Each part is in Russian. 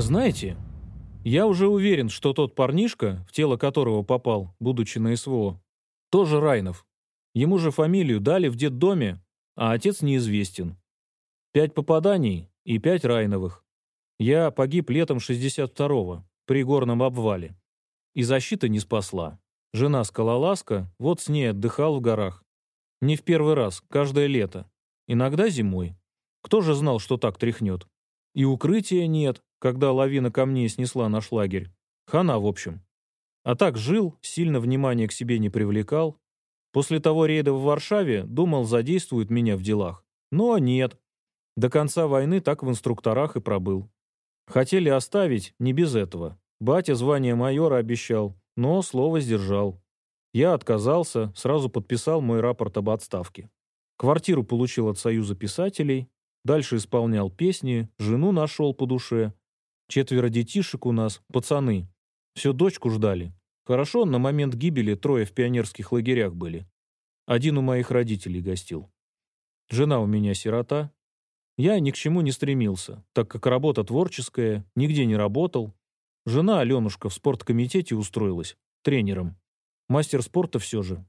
Знаете, я уже уверен, что тот парнишка, в тело которого попал, будучи на СВО, тоже Райнов. Ему же фамилию дали в детдоме, а отец неизвестен. Пять попаданий и пять Райновых. Я погиб летом 62-го при горном обвале. И защита не спасла. Жена скалолазка, вот с ней отдыхал в горах. Не в первый раз, каждое лето. Иногда зимой. Кто же знал, что так тряхнет? И укрытия нет, когда лавина камней снесла наш лагерь. Хана, в общем. А так жил, сильно внимания к себе не привлекал. После того рейда в Варшаве думал, задействует меня в делах. Но нет. До конца войны так в инструкторах и пробыл. Хотели оставить, не без этого. Батя звание майора обещал, но слово сдержал. Я отказался, сразу подписал мой рапорт об отставке. Квартиру получил от Союза писателей, дальше исполнял песни, жену нашел по душе. Четверо детишек у нас, пацаны. Все дочку ждали. Хорошо, на момент гибели трое в пионерских лагерях были. Один у моих родителей гостил. Жена у меня сирота. Я ни к чему не стремился, так как работа творческая, нигде не работал. Жена Аленушка в спорткомитете устроилась, тренером. Мастер спорта все же.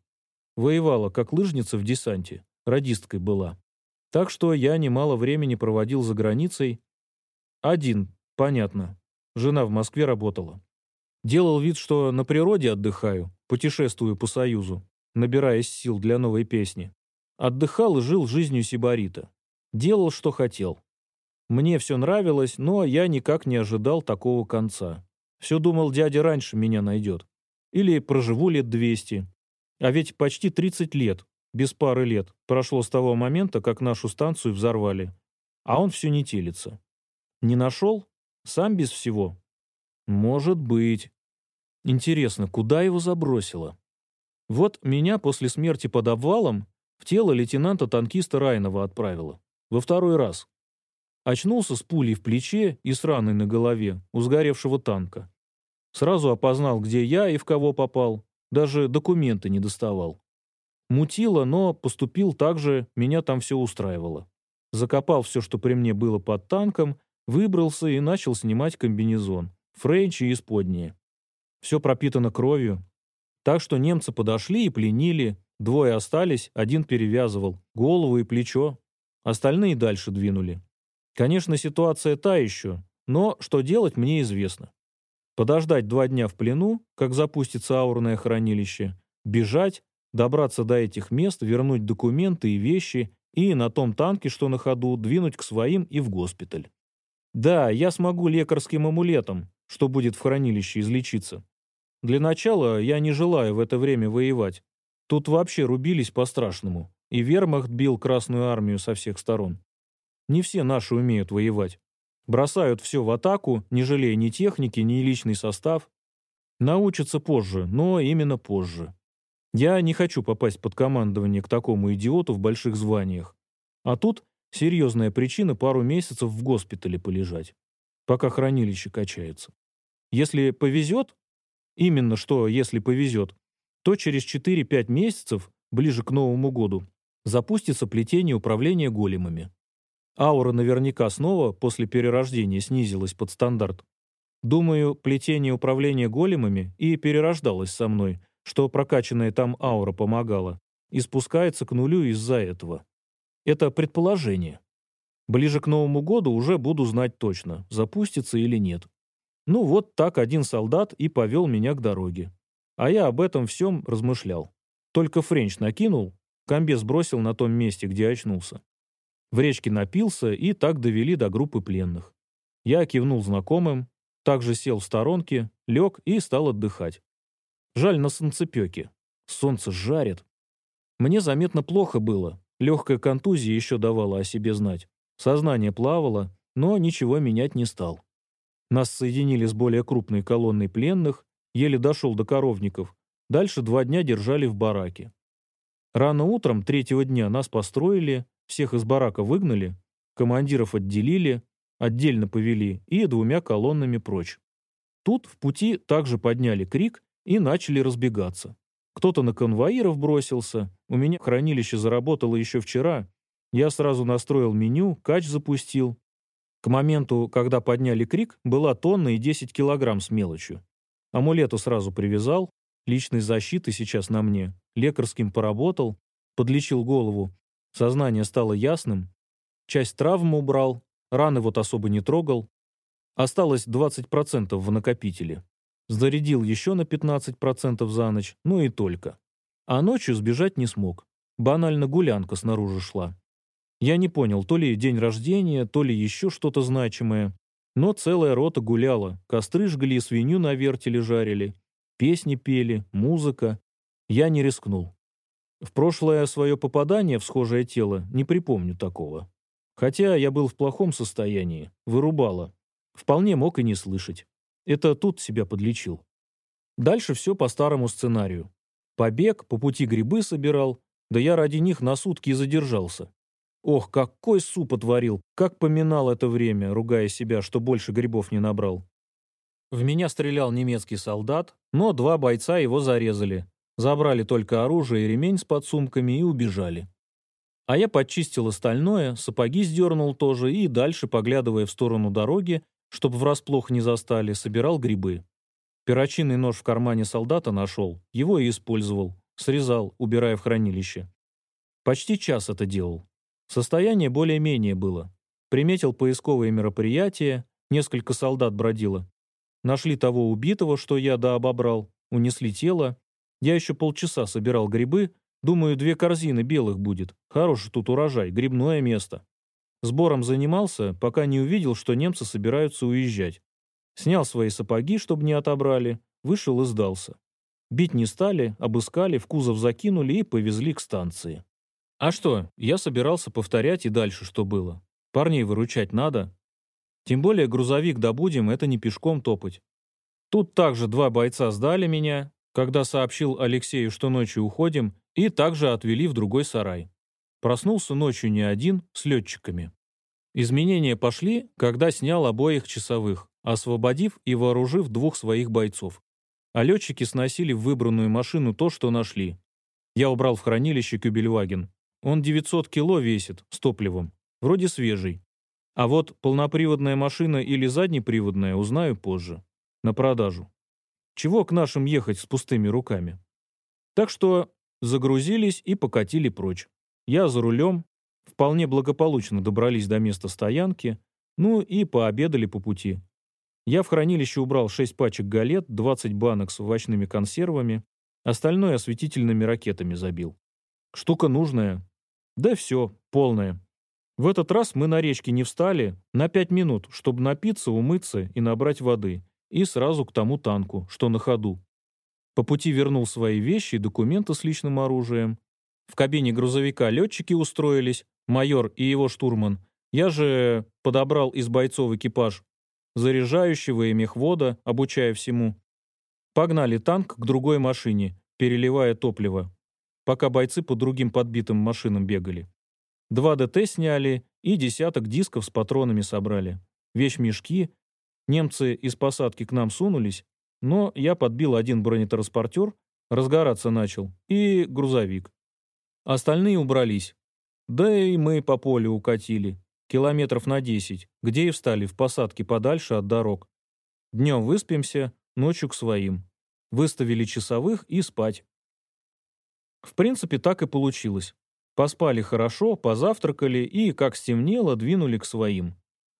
Воевала как лыжница в десанте, радисткой была. Так что я немало времени проводил за границей. Один, понятно. Жена в Москве работала. Делал вид, что на природе отдыхаю, путешествую по Союзу, набираясь сил для новой песни. Отдыхал и жил жизнью сибарита. Делал, что хотел. Мне все нравилось, но я никак не ожидал такого конца. Все думал, дядя раньше меня найдет. Или проживу лет 200. А ведь почти 30 лет, без пары лет, прошло с того момента, как нашу станцию взорвали. А он все не телится. Не нашел? Сам без всего? Может быть. Интересно, куда его забросило? Вот меня после смерти под обвалом в тело лейтенанта-танкиста Райнова отправило. Во второй раз. Очнулся с пулей в плече и с раной на голове у сгоревшего танка. Сразу опознал, где я и в кого попал. Даже документы не доставал. Мутило, но поступил так же, меня там все устраивало. Закопал все, что при мне было под танком, выбрался и начал снимать комбинезон. Френчи и исподние. Все пропитано кровью. Так что немцы подошли и пленили. Двое остались, один перевязывал. Голову и плечо. Остальные дальше двинули. Конечно, ситуация та еще, но что делать мне известно подождать два дня в плену, как запустится аурное хранилище, бежать, добраться до этих мест, вернуть документы и вещи и на том танке, что на ходу, двинуть к своим и в госпиталь. Да, я смогу лекарским амулетом, что будет в хранилище, излечиться. Для начала я не желаю в это время воевать. Тут вообще рубились по-страшному, и вермахт бил Красную Армию со всех сторон. Не все наши умеют воевать. Бросают все в атаку, не жалея ни техники, ни личный состав. Научатся позже, но именно позже. Я не хочу попасть под командование к такому идиоту в больших званиях. А тут серьезная причина пару месяцев в госпитале полежать, пока хранилище качается. Если повезет, именно что если повезет, то через 4-5 месяцев, ближе к Новому году, запустится плетение управления големами. Аура наверняка снова после перерождения снизилась под стандарт. Думаю, плетение управления големами и перерождалось со мной, что прокачанная там аура помогала, и спускается к нулю из-за этого. Это предположение. Ближе к Новому году уже буду знать точно, запустится или нет. Ну вот так один солдат и повел меня к дороге. А я об этом всем размышлял. Только френч накинул, комбез бросил на том месте, где очнулся. В речке напился и так довели до группы пленных. Я кивнул знакомым, также сел в сторонке, лег и стал отдыхать. Жаль на солнцепеке. Солнце жарит. Мне заметно плохо было. Легкая контузия еще давала о себе знать. Сознание плавало, но ничего менять не стал. Нас соединили с более крупной колонной пленных, еле дошел до коровников. Дальше два дня держали в бараке. Рано утром третьего дня нас построили, всех из барака выгнали, командиров отделили, отдельно повели и двумя колоннами прочь. Тут в пути также подняли крик и начали разбегаться. Кто-то на конвоиров бросился, у меня хранилище заработало еще вчера. Я сразу настроил меню, кач запустил. К моменту, когда подняли крик, была тонна и 10 килограмм с мелочью. Амулету сразу привязал, личной защиты сейчас на мне, лекарским поработал, подлечил голову, сознание стало ясным, часть травм убрал, раны вот особо не трогал. Осталось 20% в накопителе. Зарядил еще на 15% за ночь, ну и только. А ночью сбежать не смог. Банально гулянка снаружи шла. Я не понял, то ли день рождения, то ли еще что-то значимое. Но целая рота гуляла, костры жгли, свинью на вертеле жарили, песни пели, музыка. Я не рискнул. В прошлое свое попадание в схожее тело не припомню такого. Хотя я был в плохом состоянии, вырубало. Вполне мог и не слышать. Это тут себя подлечил. Дальше все по старому сценарию. Побег, по пути грибы собирал, да я ради них на сутки и задержался. Ох, какой суп отварил, как поминал это время, ругая себя, что больше грибов не набрал. В меня стрелял немецкий солдат, но два бойца его зарезали. Забрали только оружие и ремень с подсумками и убежали. А я подчистил остальное, сапоги сдернул тоже и дальше, поглядывая в сторону дороги, чтобы врасплох не застали, собирал грибы. Перочинный нож в кармане солдата нашел, его и использовал, срезал, убирая в хранилище. Почти час это делал. Состояние более-менее было. Приметил поисковые мероприятия, несколько солдат бродило. Нашли того убитого, что я да обобрал, унесли тело. Я еще полчаса собирал грибы, думаю, две корзины белых будет. Хороший тут урожай, грибное место. Сбором занимался, пока не увидел, что немцы собираются уезжать. Снял свои сапоги, чтобы не отобрали, вышел и сдался. Бить не стали, обыскали, в кузов закинули и повезли к станции. А что, я собирался повторять и дальше, что было. Парней выручать надо. Тем более грузовик добудем, это не пешком топать. Тут также два бойца сдали меня, когда сообщил Алексею, что ночью уходим, и также отвели в другой сарай. Проснулся ночью не один, с летчиками. Изменения пошли, когда снял обоих часовых, освободив и вооружив двух своих бойцов. А летчики сносили в выбранную машину то, что нашли. Я убрал в хранилище Кюбельваген, он 900 кило весит, с топливом. Вроде свежий. А вот полноприводная машина или заднеприводная узнаю позже. На продажу. Чего к нашим ехать с пустыми руками? Так что загрузились и покатили прочь. Я за рулем. Вполне благополучно добрались до места стоянки. Ну и пообедали по пути. Я в хранилище убрал 6 пачек галет, 20 банок с овощными консервами. Остальное осветительными ракетами забил. Штука нужная, да все, полное. В этот раз мы на речке не встали на пять минут, чтобы напиться, умыться и набрать воды. И сразу к тому танку, что на ходу. По пути вернул свои вещи и документы с личным оружием. В кабине грузовика летчики устроились, майор и его штурман. Я же подобрал из бойцов экипаж заряжающего и мехвода, обучая всему. Погнали танк к другой машине, переливая топливо пока бойцы по другим подбитым машинам бегали. Два ДТ сняли и десяток дисков с патронами собрали. Вещмешки. Немцы из посадки к нам сунулись, но я подбил один бронетранспортер, разгораться начал, и грузовик. Остальные убрались. Да и мы по полю укатили. Километров на десять, где и встали в посадке подальше от дорог. Днем выспимся, ночью к своим. Выставили часовых и спать. В принципе, так и получилось. Поспали хорошо, позавтракали и, как стемнело, двинули к своим.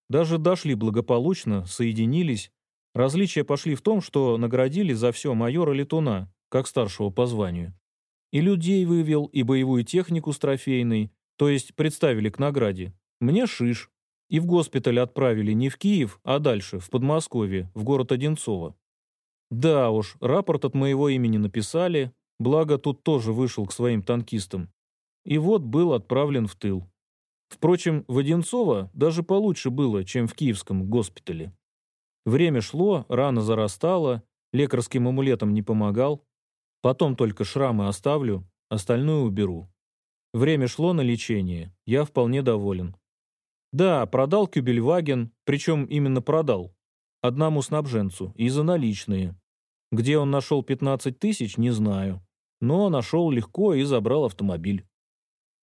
Даже дошли благополучно, соединились. Различия пошли в том, что наградили за все майора Летуна, как старшего по званию. И людей вывел, и боевую технику с трофейной, то есть представили к награде. Мне шиш. И в госпиталь отправили не в Киев, а дальше, в Подмосковье, в город Одинцово. Да уж, рапорт от моего имени написали, Благо, тут тоже вышел к своим танкистам. И вот был отправлен в тыл. Впрочем, в Одинцово даже получше было, чем в Киевском госпитале. Время шло, рана зарастала, лекарским амулетом не помогал. Потом только шрамы оставлю, остальное уберу. Время шло на лечение, я вполне доволен. Да, продал Кюбельваген, причем именно продал. Одному снабженцу, и за наличные. Где он нашел 15 тысяч, не знаю но нашел легко и забрал автомобиль.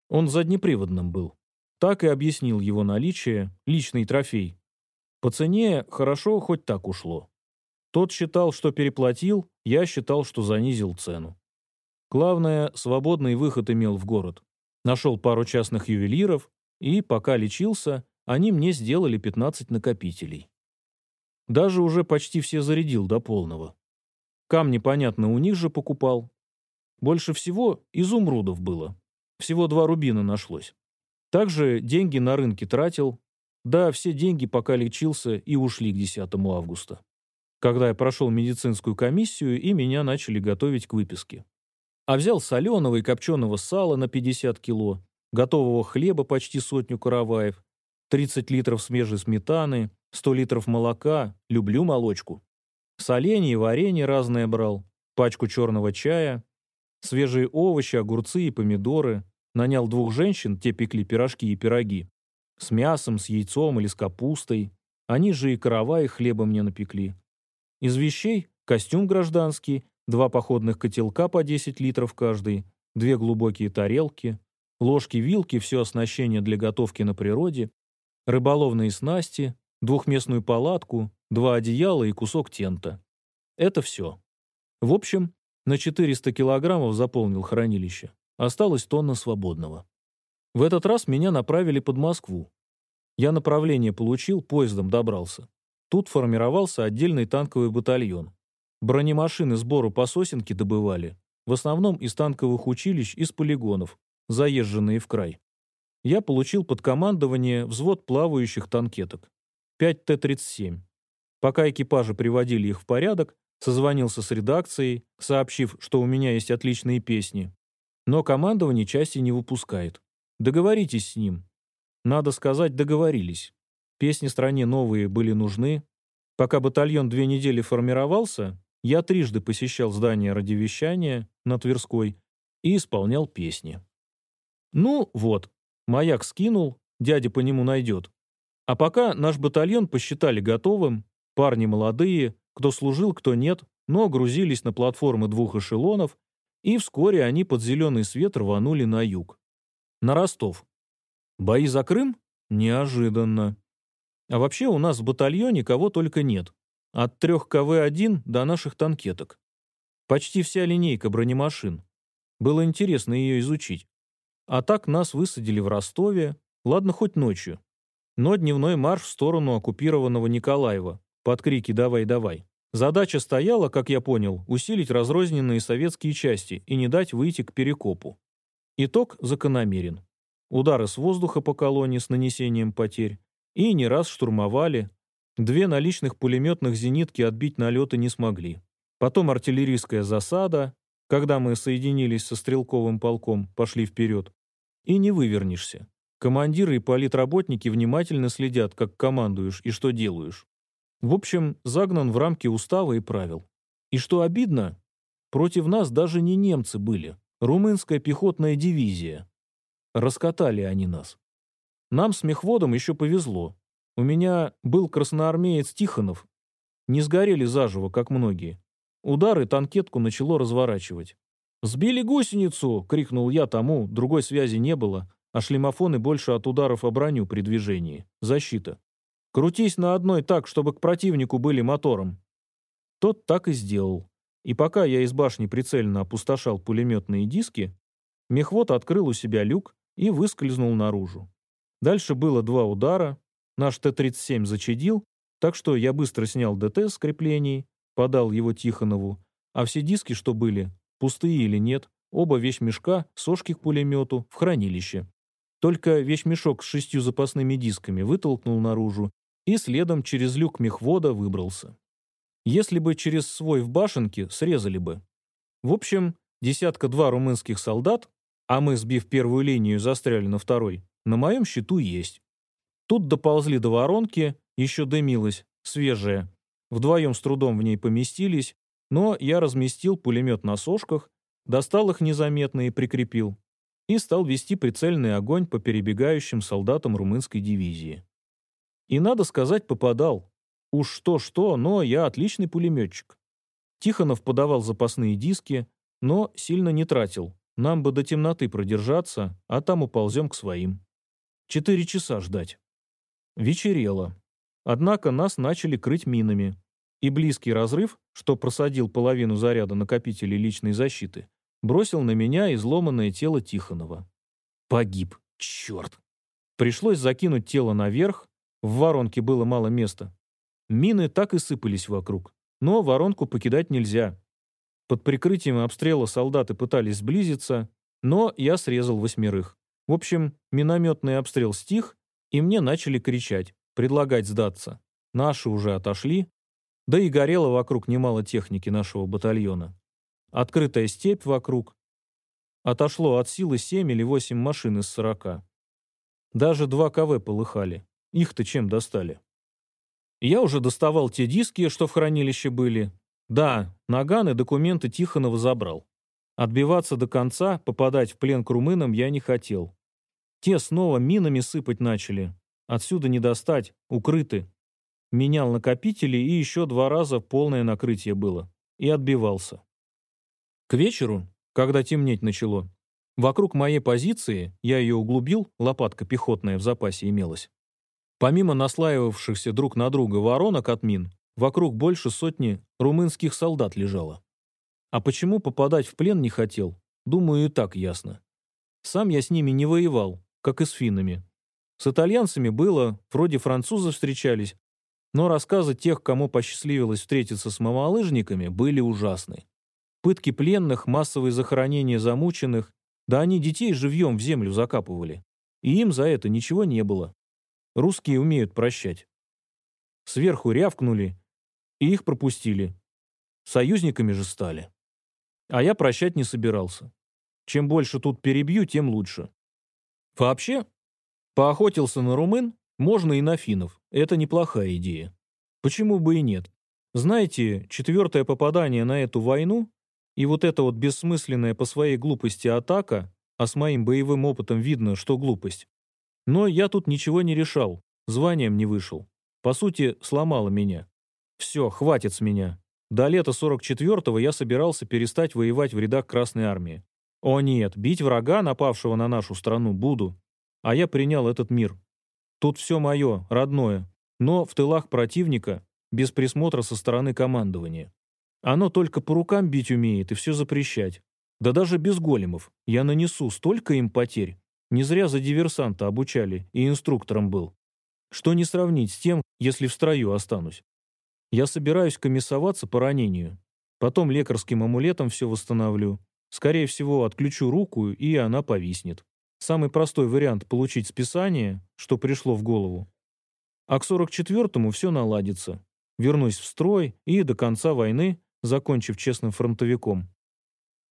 Он заднеприводным был. Так и объяснил его наличие, личный трофей, По цене хорошо хоть так ушло. Тот считал, что переплатил, я считал, что занизил цену. Главное, свободный выход имел в город. Нашел пару частных ювелиров, и, пока лечился, они мне сделали 15 накопителей. Даже уже почти все зарядил до полного. Камни, понятно, у них же покупал. Больше всего изумрудов было. Всего два рубина нашлось. Также деньги на рынке тратил. Да, все деньги, пока лечился, и ушли к 10 августа. Когда я прошел медицинскую комиссию, и меня начали готовить к выписке. А взял соленого и копченого сала на 50 кило, готового хлеба почти сотню караваев, 30 литров свежей сметаны, 100 литров молока, люблю молочку. Соленье и варенье разное брал, пачку черного чая, свежие овощи, огурцы и помидоры. Нанял двух женщин, те пекли пирожки и пироги. С мясом, с яйцом или с капустой. Они же и каравай хлеба мне напекли. Из вещей костюм гражданский, два походных котелка по 10 литров каждый, две глубокие тарелки, ложки-вилки, все оснащение для готовки на природе, рыболовные снасти, двухместную палатку, два одеяла и кусок тента. Это все. В общем, на 400 килограммов заполнил хранилище. Осталось тонна свободного. В этот раз меня направили под Москву. Я направление получил, поездом добрался. Тут формировался отдельный танковый батальон. Бронемашины сбору по сосенке добывали, в основном из танковых училищ из полигонов, заезженные в край. Я получил под командование взвод плавающих танкеток. 5 Т-37. Пока экипажи приводили их в порядок, созвонился с редакцией, сообщив, что у меня есть отличные песни. Но командование части не выпускает. Договоритесь с ним. Надо сказать, договорились. Песни стране новые были нужны. Пока батальон две недели формировался, я трижды посещал здание радиовещания на Тверской и исполнял песни. Ну вот, маяк скинул, дядя по нему найдет. А пока наш батальон посчитали готовым, парни молодые, кто служил, кто нет, но грузились на платформы двух эшелонов, и вскоре они под зеленый свет рванули на юг. На Ростов. Бои за Крым? Неожиданно. А вообще у нас в батальоне кого только нет. От трех КВ-1 до наших танкеток. Почти вся линейка бронемашин. Было интересно ее изучить. А так нас высадили в Ростове, ладно, хоть ночью но дневной марш в сторону оккупированного Николаева под крики «давай, давай». Задача стояла, как я понял, усилить разрозненные советские части и не дать выйти к перекопу. Итог закономерен. Удары с воздуха по колонии с нанесением потерь. И не раз штурмовали. Две наличных пулеметных зенитки отбить налеты не смогли. Потом артиллерийская засада, когда мы соединились со стрелковым полком, пошли вперед. И не вывернешься. Командиры и политработники внимательно следят, как командуешь и что делаешь. В общем, загнан в рамки устава и правил. И что обидно, против нас даже не немцы были, румынская пехотная дивизия. Раскатали они нас. Нам с мехводом еще повезло. У меня был красноармеец Тихонов. Не сгорели заживо, как многие. Удары танкетку начало разворачивать. «Сбили гусеницу!» — крикнул я тому, другой связи не было, а шлемофоны больше от ударов о броню при движении. Защита. Крутись на одной так, чтобы к противнику были мотором. Тот так и сделал. И пока я из башни прицельно опустошал пулеметные диски, мехвод открыл у себя люк и выскользнул наружу. Дальше было два удара, наш Т-37 зачадил, так что я быстро снял ДТ с креплений, подал его Тихонову, а все диски, что были, пустые или нет, оба вещмешка, сошки к пулемету, в хранилище. Только вещмешок с шестью запасными дисками вытолкнул наружу и следом через люк мехвода выбрался. Если бы через свой в башенке, срезали бы. В общем, десятка-два румынских солдат, а мы, сбив первую линию, застряли на второй, на моем счету есть. Тут доползли до воронки, еще дымилась, свежая. Вдвоем с трудом в ней поместились, но я разместил пулемет на сошках, достал их незаметно и прикрепил и стал вести прицельный огонь по перебегающим солдатам румынской дивизии. И, надо сказать, попадал. Уж что-что, но я отличный пулеметчик. Тихонов подавал запасные диски, но сильно не тратил. Нам бы до темноты продержаться, а там уползем к своим. Четыре часа ждать. Вечерело. однако нас начали крыть минами. И близкий разрыв, что просадил половину заряда накопителей личной защиты, бросил на меня изломанное тело Тихонова. Погиб. Черт. Пришлось закинуть тело наверх, в воронке было мало места. Мины так и сыпались вокруг. Но воронку покидать нельзя. Под прикрытием обстрела солдаты пытались сблизиться, но я срезал восьмерых. В общем, минометный обстрел стих, и мне начали кричать, предлагать сдаться. Наши уже отошли, да и горело вокруг немало техники нашего батальона. Открытая степь вокруг. Отошло от силы семь или восемь машин из сорока. Даже два КВ полыхали. Их-то чем достали? Я уже доставал те диски, что в хранилище были. Да, наган и документы Тихонова забрал. Отбиваться до конца, попадать в плен к румынам я не хотел. Те снова минами сыпать начали. Отсюда не достать, укрыты. Менял накопители, и еще два раза полное накрытие было. И отбивался. К вечеру, когда темнеть начало, вокруг моей позиции, я ее углубил, лопатка пехотная в запасе имелась. Помимо наслаивавшихся друг на друга воронок от мин, вокруг больше сотни румынских солдат лежало. А почему попадать в плен не хотел, думаю, и так ясно. Сам я с ними не воевал, как и с финнами. С итальянцами было, вроде французы встречались, но рассказы тех, кому посчастливилось встретиться с мамалыжниками, были ужасны. Пытки пленных, массовые захоронения замученных, да они детей живьем в землю закапывали. И им за это ничего не было. Русские умеют прощать. Сверху рявкнули, и их пропустили. Союзниками же стали. А я прощать не собирался. Чем больше тут перебью, тем лучше. Вообще, поохотился на румын, можно и на финнов. Это неплохая идея. Почему бы и нет? Знаете, четвертое попадание на эту войну и вот эта вот бессмысленная по своей глупости атака, а с моим боевым опытом видно, что глупость. Но я тут ничего не решал, званием не вышел. По сути, сломало меня. Все, хватит с меня. До лета 44-го я собирался перестать воевать в рядах Красной Армии. О нет, бить врага, напавшего на нашу страну, буду. А я принял этот мир. Тут все мое, родное, но в тылах противника, без присмотра со стороны командования. Оно только по рукам бить умеет и все запрещать. Да даже без големов. Я нанесу столько им потерь. Не зря за диверсанта обучали и инструктором был. Что не сравнить с тем, если в строю останусь. Я собираюсь комиссоваться по ранению. Потом лекарским амулетом все восстановлю. Скорее всего, отключу руку, и она повиснет. Самый простой вариант получить списание, что пришло в голову. А к 44-му все наладится. Вернусь в строй и до конца войны, закончив честным фронтовиком.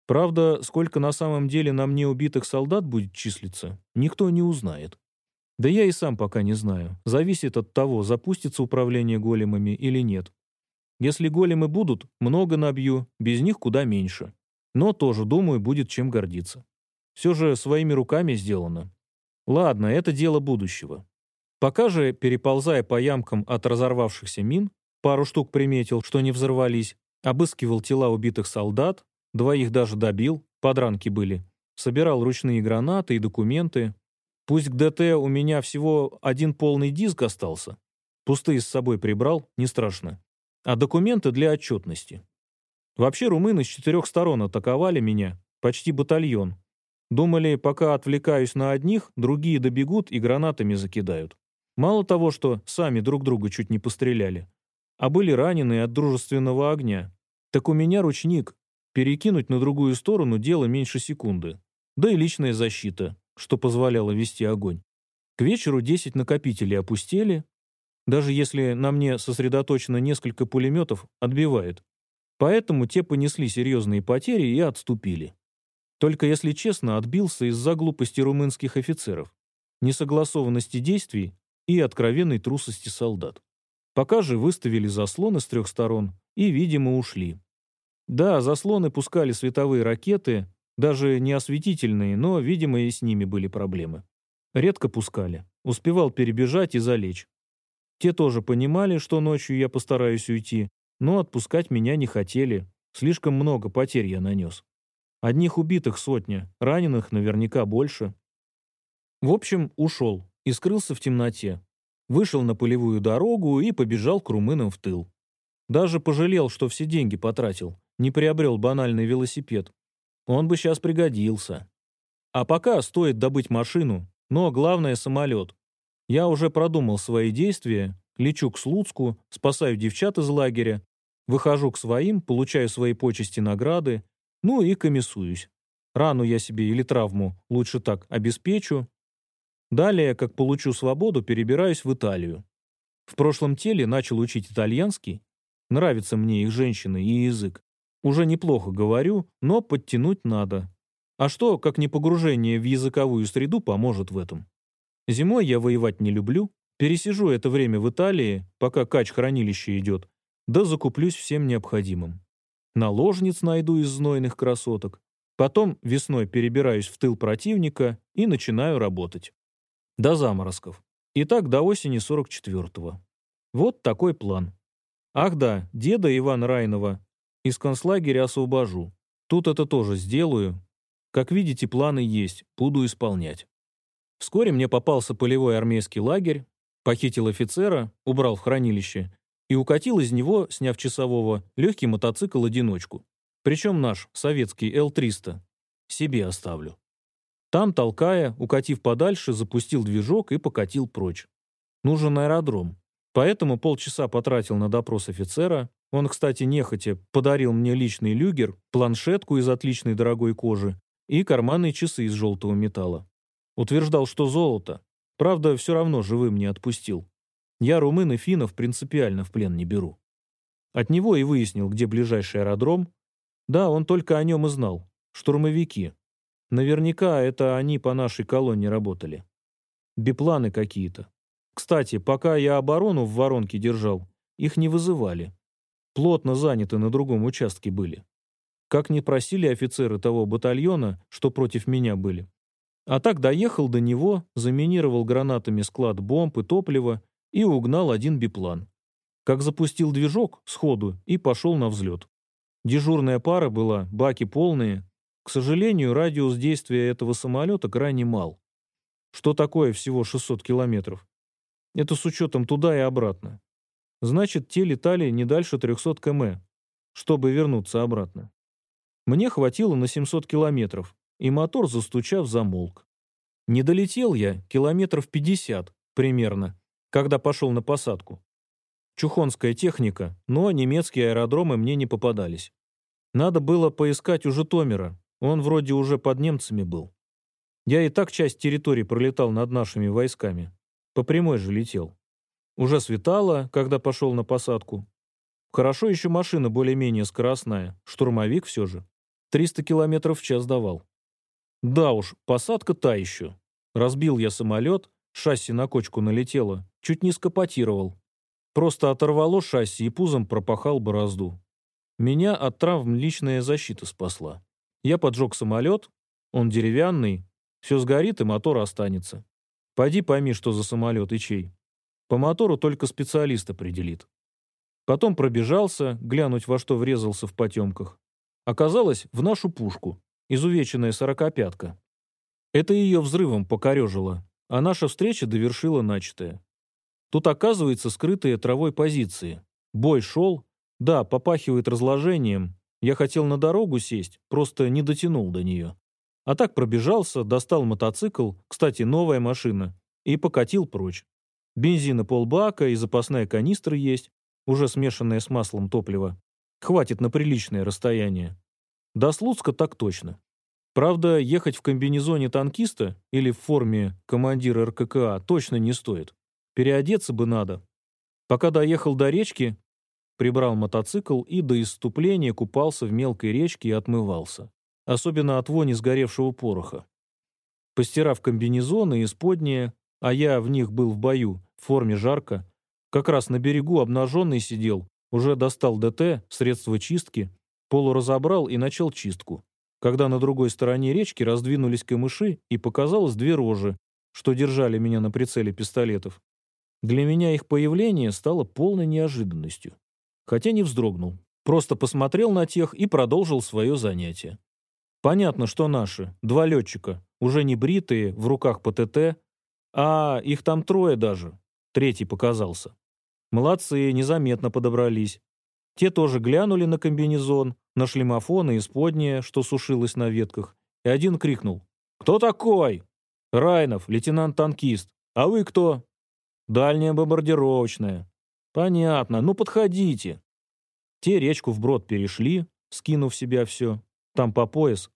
Правда, сколько на самом деле на мне убитых солдат будет числиться, никто не узнает. Да я и сам пока не знаю. Зависит от того, запустится управление големами или нет. Если големы будут, много набью, без них куда меньше. Но тоже, думаю, будет чем гордиться. Все же своими руками сделано. Ладно, это дело будущего. Пока же, переползая по ямкам от разорвавшихся мин, пару штук приметил, что не взорвались, обыскивал тела убитых солдат, двоих даже добил, подранки были, собирал ручные гранаты и документы. Пусть к ДТ у меня всего один полный диск остался, пустые с собой прибрал, не страшно, а документы для отчетности. Вообще румыны с четырех сторон атаковали меня, почти батальон. Думали, пока отвлекаюсь на одних, другие добегут и гранатами закидают. Мало того, что сами друг друга чуть не постреляли, а были ранены от дружественного огня. Так у меня ручник. Перекинуть на другую сторону дело меньше секунды. Да и личная защита, что позволяло вести огонь. К вечеру 10 накопителей опустели. Даже если на мне сосредоточено несколько пулеметов, отбивает. Поэтому те понесли серьезные потери и отступили. Только, если честно, отбился из-за глупости румынских офицеров, несогласованности действий и откровенной трусости солдат. Пока же выставили заслоны с трех сторон и, видимо, ушли. Да, заслоны пускали световые ракеты, даже не осветительные, но, видимо, и с ними были проблемы. Редко пускали. Успевал перебежать и залечь. Те тоже понимали, что ночью я постараюсь уйти, но отпускать меня не хотели. Слишком много потерь я нанес. Одних убитых сотня, раненых наверняка больше. В общем, ушел и скрылся в темноте. вышел на полевую дорогу и побежал к румынам в тыл. Даже пожалел, что все деньги потратил, не приобрел банальный велосипед. Он бы сейчас пригодился. А пока стоит добыть машину, но главное — самолет. Я уже продумал свои действия, лечу к Слуцку, спасаю девчат из лагеря, выхожу к своим, получаю свои почести награды, ну и комиссуюсь. Рану я себе или травму лучше так обеспечу. Далее, как получу свободу, перебираюсь в Италию. В прошлом теле начал учить итальянский. Нравятся мне их женщины и язык. Уже неплохо говорю, но подтянуть надо. А что, как не погружение в языковую среду, поможет в этом? Зимой я воевать не люблю. Пересижу это время в Италии, пока кач хранилища идет, да закуплюсь всем необходимым. Наложниц найду из знойных красоток. Потом весной перебираюсь в тыл противника и начинаю работать. До заморозков. И так до осени 44-го. Вот такой план. Ах да, деда Ивана Райнова из концлагеря освобожу. Тут это тоже сделаю. Как видите, планы есть, буду исполнять. Вскоре мне попался полевой армейский лагерь, похитил офицера, убрал в хранилище и укатил из него, сняв часового, легкий мотоцикл-одиночку. Причем наш, советский Л-300. Себе оставлю. Там, толкая, укатив подальше, запустил движок и покатил прочь. Нужен аэродром. Поэтому полчаса потратил на допрос офицера. Он, кстати, нехотя подарил мне личный люгер, планшетку из отличной дорогой кожи и карманные часы из желтого металла. Утверждал, что золото. Правда, все равно живым не отпустил. Я румын и финнов принципиально в плен не беру. От него и выяснил, где ближайший аэродром, да, он только о нем и знал. Штурмовики. Наверняка это они по нашей колонне работали. Бипланы какие-то. Кстати, пока я оборону в воронке держал, их не вызывали. Плотно заняты на другом участке были. Как не просили офицеры того батальона, что против меня были. А так доехал до него, заминировал гранатами склад бомб и топлива и угнал один биплан. Как запустил движок сходу и пошел на взлет. Дежурная пара была, баки полные. К сожалению, радиус действия этого самолета крайне мал. Что такое всего 600 километров? Это с учетом туда и обратно. Значит, те летали не дальше 300 км, чтобы вернуться обратно. Мне хватило на 700 километров, и мотор, застучав, замолк. Не долетел я километров 50 примерно, когда пошел на посадку. Чухонская техника, но немецкие аэродромы мне не попадались. Надо было поискать уже Томера, он вроде уже под немцами был. Я и так часть территории пролетал над нашими войсками. По прямой же летел. Уже светало, когда пошел на посадку. Хорошо еще машина более-менее скоростная, штурмовик все же. 300 километров в час давал. Да уж, посадка та еще. Разбил я самолет, шасси на кочку налетело, чуть не скопотировал. Просто оторвало шасси и пузом пропахал борозду. Меня от травм личная защита спасла. Я поджег самолет, он деревянный, все сгорит и мотор останется. Пойди пойми, что за самолет и чей. По мотору только специалист определит. Потом пробежался, глянуть во что врезался в потемках. Оказалось, в нашу пушку, изувеченная сорокопятка. Это ее взрывом покорежило, а наша встреча довершила начатое. Тут оказывается скрытые травой позиции. Бой шел. Да, попахивает разложением. Я хотел на дорогу сесть, просто не дотянул до нее. А так пробежался, достал мотоцикл, кстати, новая машина, и покатил прочь. Бензина полбака и запасная канистра есть, уже смешанная с маслом топлива. Хватит на приличное расстояние. До Слуцка так точно. Правда, ехать в комбинезоне танкиста или в форме командира РККА точно не стоит. Переодеться бы надо. Пока доехал до речки, прибрал мотоцикл и до исступления купался в мелкой речке и отмывался. Особенно от вони сгоревшего пороха. Постирав комбинезоны и исподние, а я в них был в бою, в форме жарко, как раз на берегу обнаженный сидел, уже достал ДТ, средство чистки, полуразобрал и начал чистку. Когда на другой стороне речки раздвинулись камыши и показалось две рожи, что держали меня на прицеле пистолетов. Для меня их появление стало полной неожиданностью. Хотя не вздрогнул. Просто посмотрел на тех и продолжил свое занятие. Понятно, что наши, два летчика, уже не бритые, в руках ПТТ, а их там трое даже. третий показался. Молодцы, незаметно подобрались. Те тоже глянули на комбинезон, на шлемофон и исподнее, что сушилось на ветках, и один крикнул. «Кто такой?» «Райнов, лейтенант-танкист. А вы кто?» «Дальняя бомбардировочная». «Понятно. Ну, подходите». Те речку вброд перешли, скинув себя все. Там по пояс.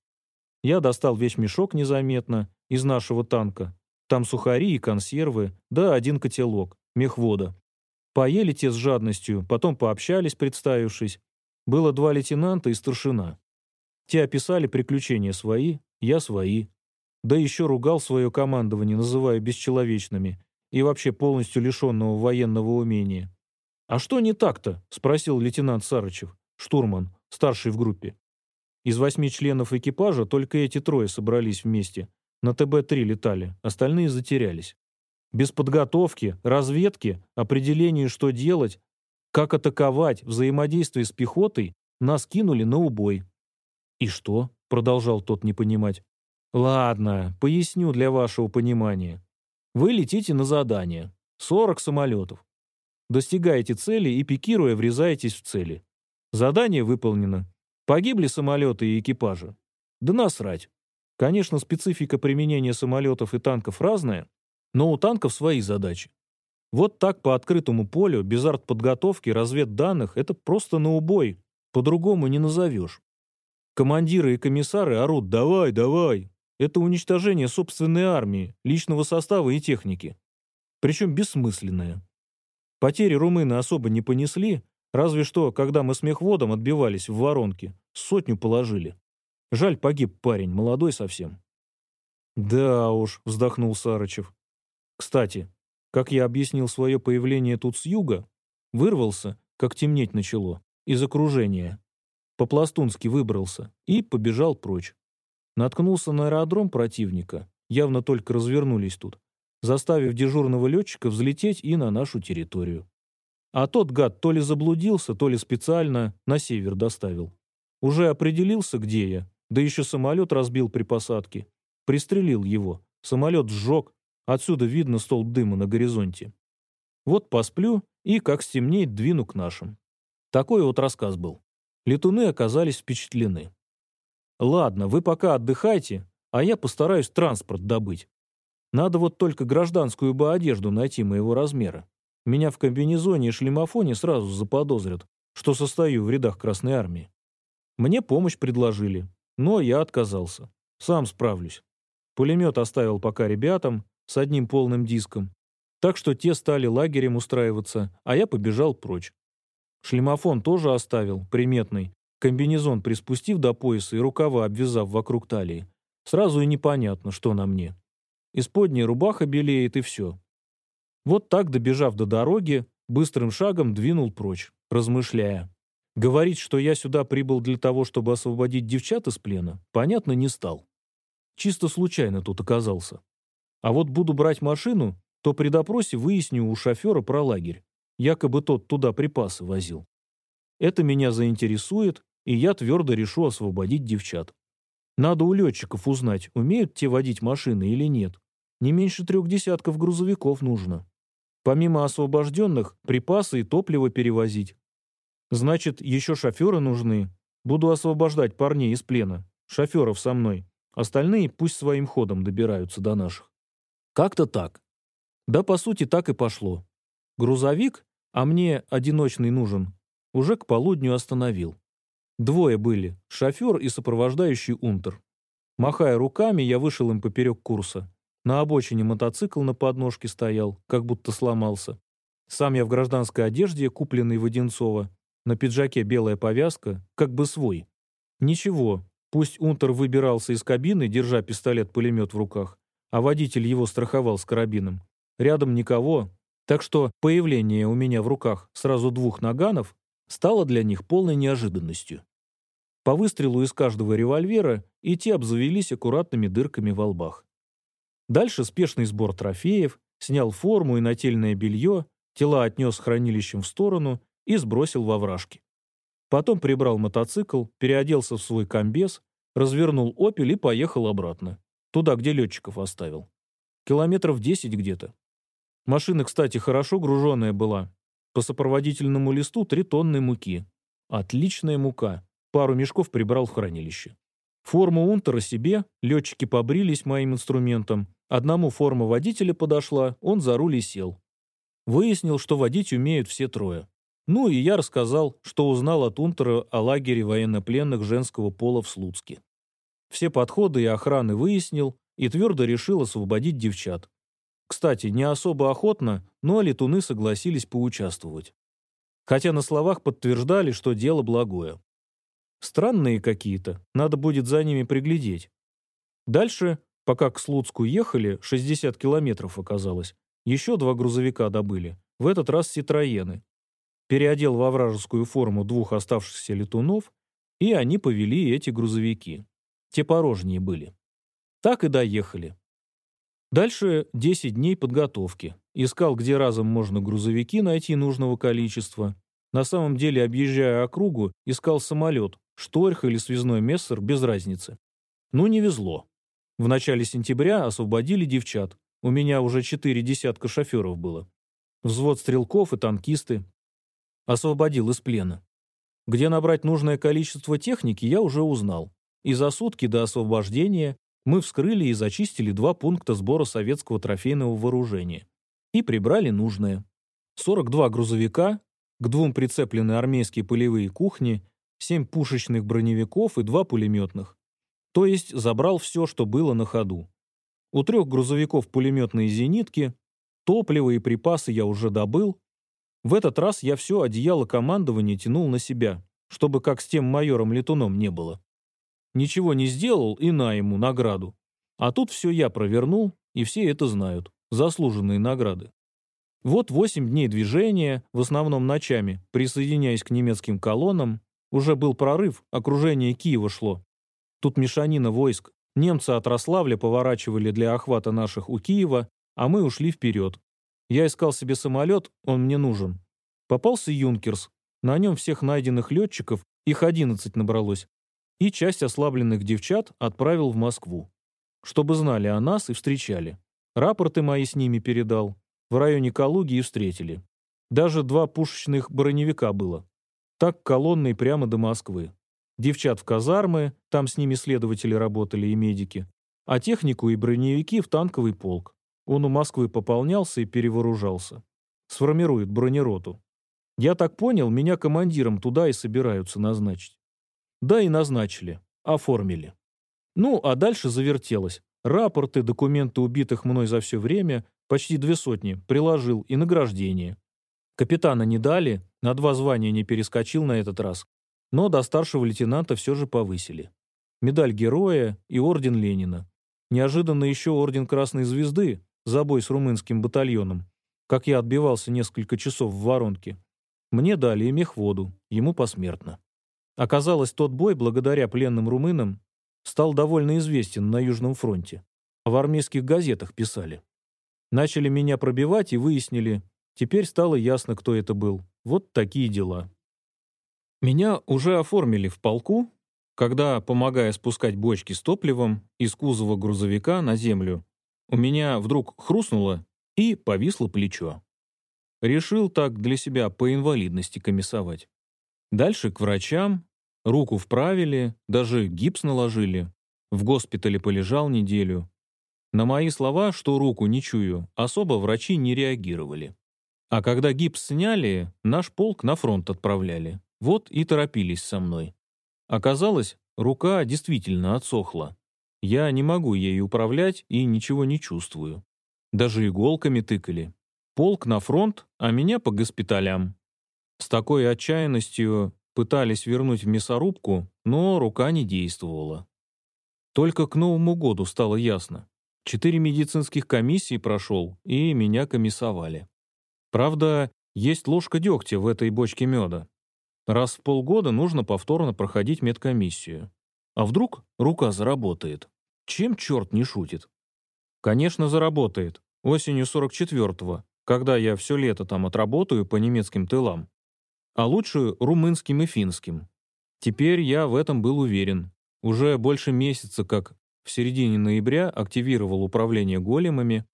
Я достал весь мешок незаметно из нашего танка. Там сухари и консервы, да один котелок, мехвода. Поели те с жадностью, потом пообщались, представившись. Было два лейтенанта и старшина. Те описали приключения свои, я свои. Да еще ругал свое командование, называя бесчеловечными и вообще полностью лишенного военного умения. «А что не так-то?» — спросил лейтенант Сарычев, штурман, старший в группе. Из восьми членов экипажа только эти трое собрались вместе. На ТБ-3 летали, остальные затерялись. Без подготовки, разведки, определения, что делать, как атаковать, взаимодействие с пехотой, нас кинули на убой. «И что?» — продолжал тот не понимать. «Ладно, поясню для вашего понимания. Вы летите на задание. 40 самолетов. Достигаете цели и, пикируя, врезаетесь в цели. Задание выполнено. Погибли самолеты и экипажи. Да насрать. Конечно, специфика применения самолетов и танков разная, но у танков свои задачи. Вот так по открытому полю, без артподготовки, разведданных, это просто на убой. По-другому не назовешь. Командиры и комиссары орут «давай, давай». Это уничтожение собственной армии, личного состава и техники. Причем бессмысленное. Потери румыны особо не понесли, разве что, когда мы с мехводом отбивались в воронке, сотню положили. Жаль, погиб парень, молодой совсем. «Да уж», — вздохнул Сарычев. «Кстати, как я объяснил свое появление тут с юга, вырвался, как темнеть начало, из окружения. По-пластунски выбрался и побежал прочь. Наткнулся на аэродром противника, явно только развернулись тут, заставив дежурного летчика взлететь и на нашу территорию. А тот гад то ли заблудился, то ли специально на север доставил. Уже определился, где я, да еще самолет разбил при посадке. Пристрелил его, самолет сжег, Отсюда видно столб дыма на горизонте. Вот посплю и, как стемнеет, двину к нашим. Такой вот рассказ был. Летуны оказались впечатлены. Ладно, вы пока отдыхайте, а я постараюсь транспорт добыть. Надо вот только гражданскую бы одежду найти моего размера. Меня в комбинезоне и шлемофоне сразу заподозрят, что состою в рядах Красной Армии. Мне помощь предложили, но я отказался. Сам справлюсь. Пулемет оставил пока ребятам, с одним полным диском. Так что те стали лагерем устраиваться, а я побежал прочь. Шлемофон тоже оставил, приметный, комбинезон приспустив до пояса и рукава обвязав вокруг талии. Сразу и непонятно, что на мне. Исподняя рубаха белеет и все. Вот так, добежав до дороги, быстрым шагом двинул прочь, размышляя. Говорить, что я сюда прибыл для того, чтобы освободить девчат из плена, понятно не стал. Чисто случайно тут оказался. А вот буду брать машину, то при допросе выясню у шофера про лагерь. Якобы тот туда припасы возил. Это меня заинтересует, и я твердо решу освободить девчат. Надо у летчиков узнать, умеют те водить машины или нет. Не меньше трех десятков грузовиков нужно. Помимо освобожденных, припасы и топливо перевозить. Значит, еще шоферы нужны. Буду освобождать парней из плена. Шоферов со мной. Остальные пусть своим ходом добираются до наших. Как-то так. Да, по сути, так и пошло. Грузовик, а мне одиночный нужен, уже к полудню остановил. Двое были, шофер и сопровождающий унтер. Махая руками, я вышел им поперек курса. На обочине мотоцикл на подножке стоял, как будто сломался. Сам я в гражданской одежде, купленной в Одинцово. На пиджаке белая повязка, как бы свой. Ничего, пусть унтер выбирался из кабины, держа пистолет-пулемет в руках, а водитель его страховал с карабином. Рядом никого, так что появление у меня в руках сразу двух наганов стало для них полной неожиданностью. По выстрелу из каждого револьвера и те обзавелись аккуратными дырками во лбах. Дальше спешный сбор трофеев, снял форму и нательное белье, тела отнес хранилищем в сторону и сбросил во вражки. Потом прибрал мотоцикл, переоделся в свой комбез, развернул «Опель» и поехал обратно. Туда, где летчиков оставил. Километров десять где-то. Машина, кстати, хорошо груженная была. По сопроводительному листу три тонны муки. Отличная мука. Пару мешков прибрал в хранилище. Форму Унтера себе, летчики побрились моим инструментом. Одному форма водителя подошла, он за руль и сел. Выяснил, что водить умеют все трое. Ну и я рассказал, что узнал от Унтера о лагере военнопленных женского пола в Слуцке. Все подходы и охраны выяснил и твердо решил освободить девчат. Кстати, не особо охотно, но летуны согласились поучаствовать. Хотя на словах подтверждали, что дело благое. Странные какие-то, надо будет за ними приглядеть. Дальше, пока к Слуцку ехали, 60 километров оказалось, еще два грузовика добыли, в этот раз «Ситроены». Переодел во вражескую форму двух оставшихся летунов, и они повели эти грузовики. Те порожнее были. Так и доехали. Дальше 10 дней подготовки. Искал, где разом можно грузовики найти нужного количества. На самом деле, объезжая округу, искал самолет, шторх или связной мессер, без разницы. Ну, не везло. В начале сентября освободили девчат. У меня уже четыре десятка шоферов было. Взвод стрелков и танкисты. Освободил из плена. Где набрать нужное количество техники, я уже узнал. И за сутки до освобождения мы вскрыли и зачистили два пункта сбора советского трофейного вооружения. И прибрали нужное. 42 грузовика, к двум прицеплены армейские полевые кухни, 7 пушечных броневиков и два пулеметных. То есть забрал все, что было на ходу. У трех грузовиков пулеметные зенитки, топливо и припасы я уже добыл. В этот раз я все одеяло командования тянул на себя, чтобы как с тем майором-летуном не было. Ничего не сделал и на ему награду. А тут все я провернул, и все это знают. Заслуженные награды. Вот восемь дней движения, в основном ночами, присоединяясь к немецким колоннам, уже был прорыв, окружение Киева шло. Тут мешанина войск. Немцы от Рославля поворачивали для охвата наших у Киева, а мы ушли вперед. Я искал себе самолет, он мне нужен. Попался «Юнкерс». На нем всех найденных летчиков, их 11 набралось, и часть ослабленных девчат отправил в Москву. Чтобы знали о нас и встречали. Рапорты мои с ними передал. В районе Калуги и встретили. Даже два пушечных броневика было. Так колонной прямо до Москвы. Девчат в казармы, там с ними следователи работали и медики. А технику и броневики в танковый полк. Он у Москвы пополнялся и перевооружался. Сформирует бронероту. Я так понял, меня командиром туда и собираются назначить. Да и назначили. Оформили. Ну, а дальше завертелось. Рапорты, документы убитых мной за все время, почти две сотни, приложил и награждение. Капитана не дали, на два звания не перескочил на этот раз, но до старшего лейтенанта все же повысили. Медаль Героя и орден Ленина. Неожиданно еще орден Красной Звезды за бой с румынским батальоном, как я отбивался несколько часов в воронке. Мне дали и мехводу, ему посмертно. Оказалось, тот бой, благодаря пленным румынам, стал довольно известен на Южном фронте. В армейских газетах писали. Начали меня пробивать и выяснили. Теперь стало ясно, кто это был. Вот такие дела. Меня уже оформили в полку, когда, помогая спускать бочки с топливом из кузова грузовика на землю, у меня вдруг хрустнуло и повисло плечо. Решил так для себя по инвалидности комиссовать. Дальше к врачам, Руку вправили, даже гипс наложили. В госпитале полежал неделю. На мои слова, что руку не чую, особо врачи не реагировали. А когда гипс сняли, наш полк на фронт отправляли. Вот и торопились со мной. Оказалось, рука действительно отсохла. Я не могу ей управлять и ничего не чувствую. Даже иголками тыкали. Полк на фронт, а меня по госпиталям. С такой отчаянностью Пытались вернуть в мясорубку, но рука не действовала. Только к Новому году стало ясно. Четыре медицинских комиссии прошел, и меня комиссовали. Правда, есть ложка дегтя в этой бочке меда. Раз в полгода нужно повторно проходить медкомиссию. А вдруг рука заработает? Чем черт не шутит? Конечно, заработает. Осенью 44-го, когда я все лето там отработаю по немецким тылам а лучше румынским и финским. Теперь я в этом был уверен. Уже больше месяца, как в середине ноября активировал управление големами,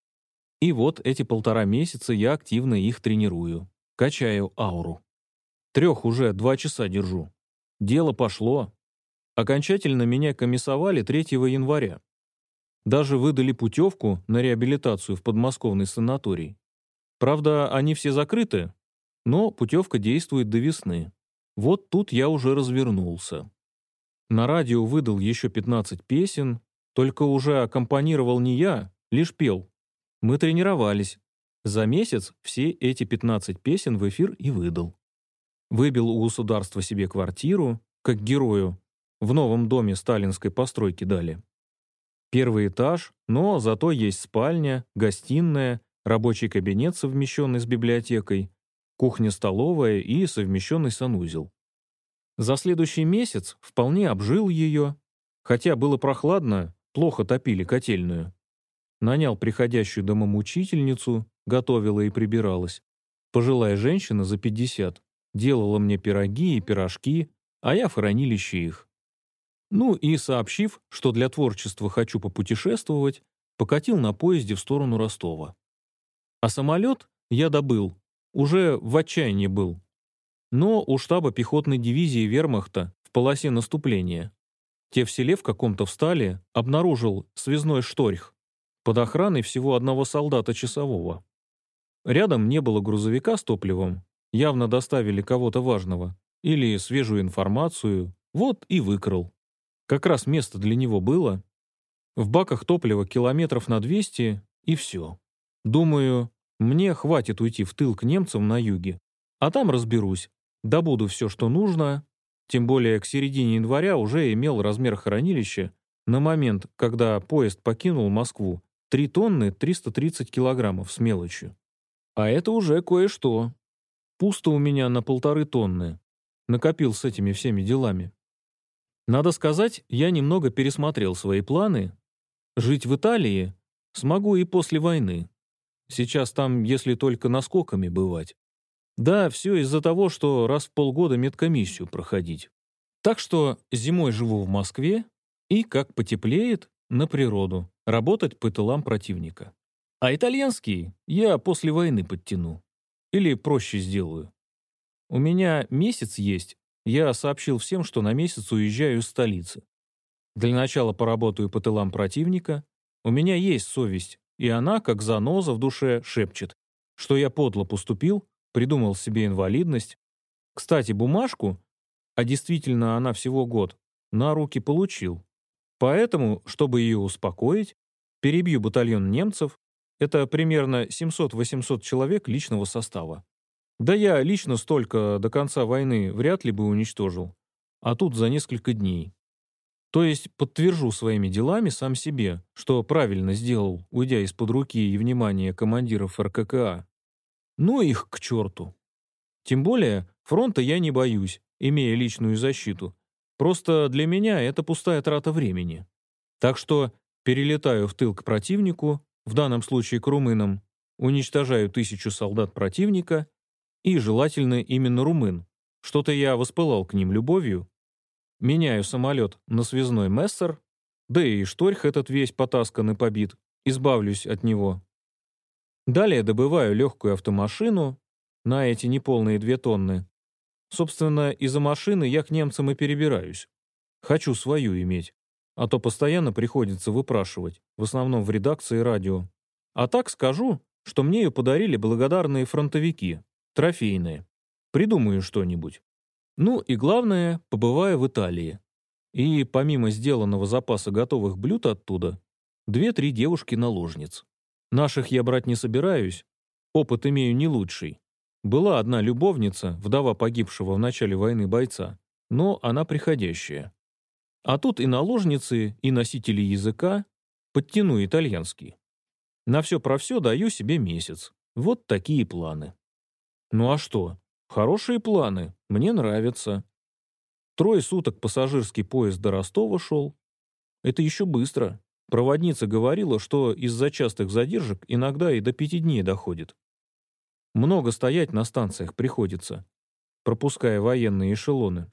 И вот эти полтора месяца я активно их тренирую, качаю ауру. Трех уже два часа держу. Дело пошло. Окончательно меня комиссовали 3 января. Даже выдали путевку на реабилитацию в подмосковный санаторий. Правда, они все закрыты, но путевка действует до весны. Вот тут я уже развернулся. На радио выдал еще 15 песен, только уже аккомпанировал не я, лишь пел. Мы тренировались. За месяц все эти 15 песен в эфир и выдал. Выбил у государства себе квартиру, как герою. В новом доме сталинской постройки дали. Первый этаж, но зато есть спальня, гостиная, рабочий кабинет, совмещенный с библиотекой, кухня-столовая и совмещенный санузел. За следующий месяц вполне обжил ее, хотя было прохладно, плохо топили котельную. Нанял приходящую домомучительницу, готовила и прибиралась. Пожилая женщина за 50 делала мне пироги и пирожки, а я в хранилище их. Ну и сообщив, что для творчества хочу попутешествовать, покатил на поезде в сторону Ростова. А самолет я добыл, уже в отчаянии был. Но у штаба пехотной дивизии вермахта в полосе наступления. Те в селе в каком-то встали, обнаружил связной шторх под охраной всего одного солдата часового. Рядом не было грузовика с топливом, явно доставили кого-то важного, или свежую информацию, вот и выкрал. Как раз место для него было. В баках топлива километров на 200, и все. Думаю, мне хватит уйти в тыл к немцам на юге, а там разберусь, добуду все, что нужно, тем более к середине января уже имел размер хранилища на момент, когда поезд покинул Москву, 3 тонны 330 килограммов с мелочью. А это уже кое-что. Пусто у меня на полторы тонны. Накопил с этими всеми делами. Надо сказать, я немного пересмотрел свои планы. Жить в Италии смогу и после войны. Сейчас там, если только наскоками бывать. Да, все из-за того, что раз в полгода медкомиссию проходить. Так что зимой живу в Москве и, как потеплеет, на природу, работать по тылам противника. А итальянский я после войны подтяну. Или проще сделаю. У меня месяц есть. Я сообщил всем, что на месяц уезжаю из столицы. Для начала поработаю по тылам противника. У меня есть совесть, и она, как заноза в душе, шепчет, что я подло поступил, придумал себе инвалидность. Кстати, бумажку, а действительно она всего год, на руки получил. Поэтому, чтобы ее успокоить, перебью батальон немцев, это примерно 700-800 человек личного состава. Да я лично столько до конца войны вряд ли бы уничтожил. А тут за несколько дней. То есть подтвержу своими делами сам себе, что правильно сделал, уйдя из-под руки и внимания командиров РККА. Ну их к черту. Тем более, фронта я не боюсь, имея личную защиту. Просто для меня это пустая трата времени. Так что перелетаю в тыл к противнику, в данном случае к румынам, уничтожаю тысячу солдат противника и, желательно, именно румын. Что-то я воспылал к ним любовью. Меняю самолет на связной мессер, да и шторх этот весь потаскан и побит, избавлюсь от него. Далее добываю легкую автомашину на эти неполные две тонны. Собственно, из-за машины я к немцам и перебираюсь. Хочу свою иметь а то постоянно приходится выпрашивать, в основном в редакции радио. А так скажу, что мне ее подарили благодарные фронтовики, трофейные. Придумаю что-нибудь. Ну и главное, побываю в Италии. И помимо сделанного запаса готовых блюд оттуда, две-три девушки-наложниц. Наших я брать не собираюсь, опыт имею не лучший. Была одна любовница, вдова погибшего в начале войны бойца, но она приходящая. А тут и наложницы, и носители языка. Подтяну итальянский. На все про все даю себе месяц. Вот такие планы. Ну а что? Хорошие планы. Мне нравятся. Трое суток пассажирский поезд до Ростова шел. Это еще быстро. Проводница говорила, что из-за частых задержек иногда и до пяти дней доходит. Много стоять на станциях приходится, пропуская военные эшелоны.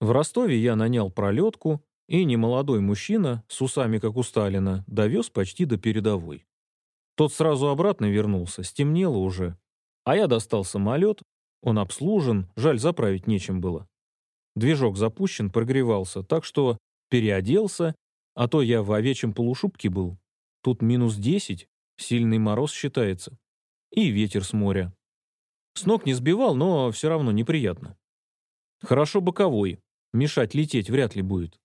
В Ростове я нанял пролетку, и немолодой мужчина, с усами как у Сталина, довез почти до передовой. Тот сразу обратно вернулся, стемнело уже. А я достал самолет, он обслужен, жаль, заправить нечем было. Движок запущен, прогревался, так что переоделся, а то я в овечьем полушубке был. Тут минус десять, сильный мороз считается. И ветер с моря. С ног не сбивал, но все равно неприятно. Хорошо боковой, мешать лететь вряд ли будет.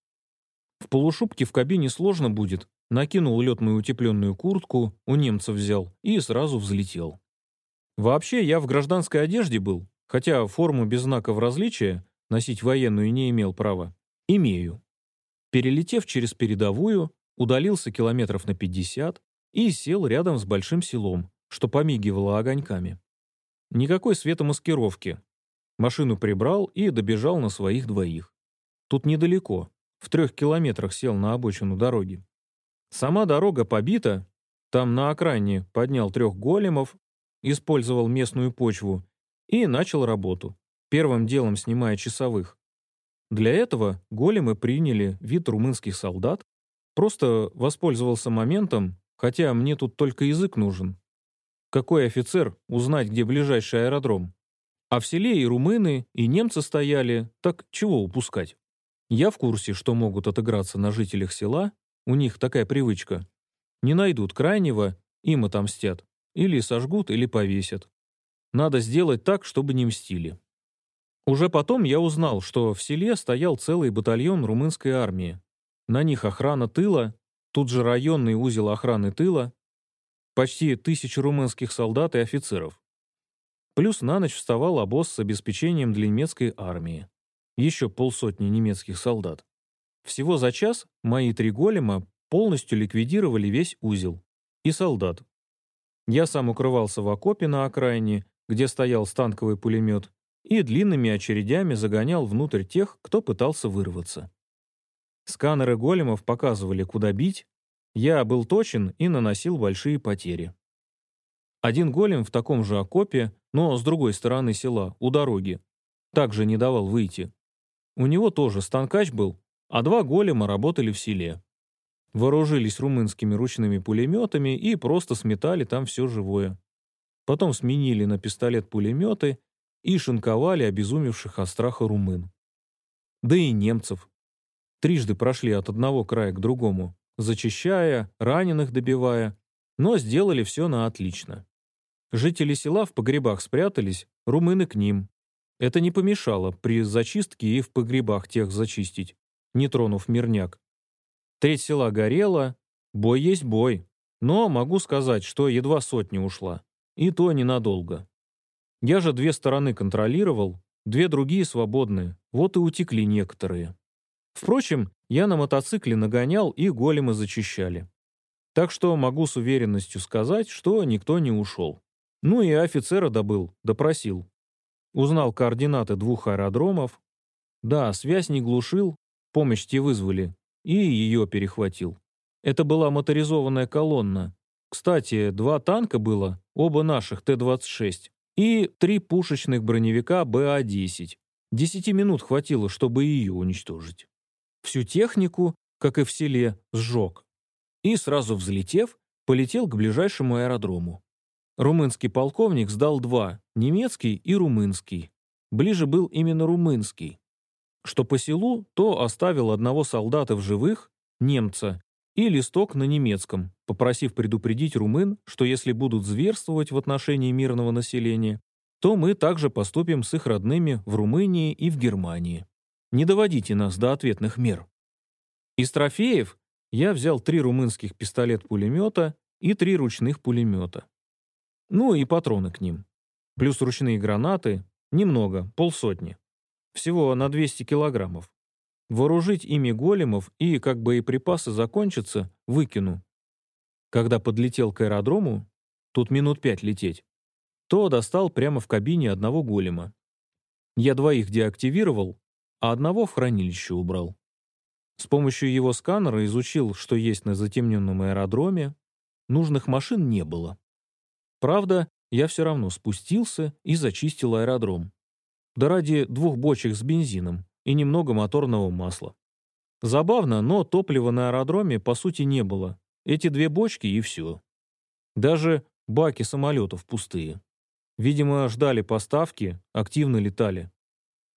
В полушубке в кабине сложно будет, накинул летную утепленную куртку, у немцев взял и сразу взлетел. Вообще, я в гражданской одежде был, хотя форму без знаков различия носить военную не имел права. Имею. Перелетев через передовую, удалился километров на 50 и сел рядом с большим селом, что помигивало огоньками. Никакой светомаскировки. Машину прибрал и добежал на своих двоих. Тут недалеко, в трех километрах сел на обочину дороги. Сама дорога побита, там на окраине поднял трех големов, использовал местную почву и начал работу, первым делом снимая часовых. Для этого големы приняли вид румынских солдат, просто воспользовался моментом, хотя мне тут только язык нужен. Какой офицер узнать, где ближайший аэродром? А в селе и румыны, и немцы стояли, так чего упускать? Я в курсе, что могут отыграться на жителях села, у них такая привычка. Не найдут крайнего, им отомстят. Или сожгут, или повесят. Надо сделать так, чтобы не мстили. Уже потом я узнал, что в селе стоял целый батальон румынской армии. На них охрана тыла, тут же районный узел охраны тыла, почти тысяча румынских солдат и офицеров. Плюс на ночь вставал обоз с обеспечением для немецкой армии еще полсотни немецких солдат. Всего за час мои три голема полностью ликвидировали весь узел и солдат. Я сам укрывался в окопе на окраине, где стоял станковый пулемет, и длинными очередями загонял внутрь тех, кто пытался вырваться. Сканеры големов показывали, куда бить, я был точен и наносил большие потери. Один голем в таком же окопе, но с другой стороны села, у дороги, также не давал выйти. У него тоже станкач был, а два голема работали в селе. Вооружились румынскими ручными пулеметами и просто сметали там все живое. Потом сменили на пистолет-пулеметы и шинковали обезумевших от страха румын. Да и немцев. Трижды прошли от одного края к другому, зачищая, раненых добивая, но сделали все на отлично. Жители села в погребах спрятались, румыны к ним, это не помешало при зачистке и в погребах тех зачистить, не тронув мирняк. Треть села горела, бой есть бой. Но могу сказать, что едва сотня ушла. И то ненадолго. Я же две стороны контролировал, две другие свободные, вот и утекли некоторые. Впрочем, я на мотоцикле нагонял и големы зачищали. Так что могу с уверенностью сказать, что никто не ушел. Ну и офицера добыл, допросил. Узнал координаты двух аэродромов. Да, связь не глушил, помощь те вызвали. И ее перехватил. Это была моторизованная колонна. Кстати, два танка было, оба наших Т-26, и три пушечных броневика БА-10. Десяти минут хватило, чтобы ее уничтожить. Всю технику, как и в селе, сжег. И сразу взлетев, полетел к ближайшему аэродрому. Румынский полковник сдал два, немецкий и румынский. Ближе был именно румынский. Что по селу, то оставил одного солдата в живых, немца, и листок на немецком, попросив предупредить румын, что если будут зверствовать в отношении мирного населения, то мы также поступим с их родными в Румынии и в Германии. Не доводите нас до ответных мер. Из трофеев я взял три румынских пистолет-пулемета и три ручных пулемета. Ну и патроны к ним. Плюс ручные гранаты. Немного, полсотни. Всего на 200 килограммов. Вооружить ими големов и, как боеприпасы закончатся, выкину. Когда подлетел к аэродрому, тут минут пять лететь, то достал прямо в кабине одного голема. Я двоих деактивировал, а одного в хранилище убрал. С помощью его сканера изучил, что есть на затемненном аэродроме. Нужных машин не было. Правда, я все равно спустился и зачистил аэродром. Да ради двух бочек с бензином и немного моторного масла. Забавно, но топлива на аэродроме по сути не было. Эти две бочки и все. Даже баки самолетов пустые. Видимо, ждали поставки, активно летали.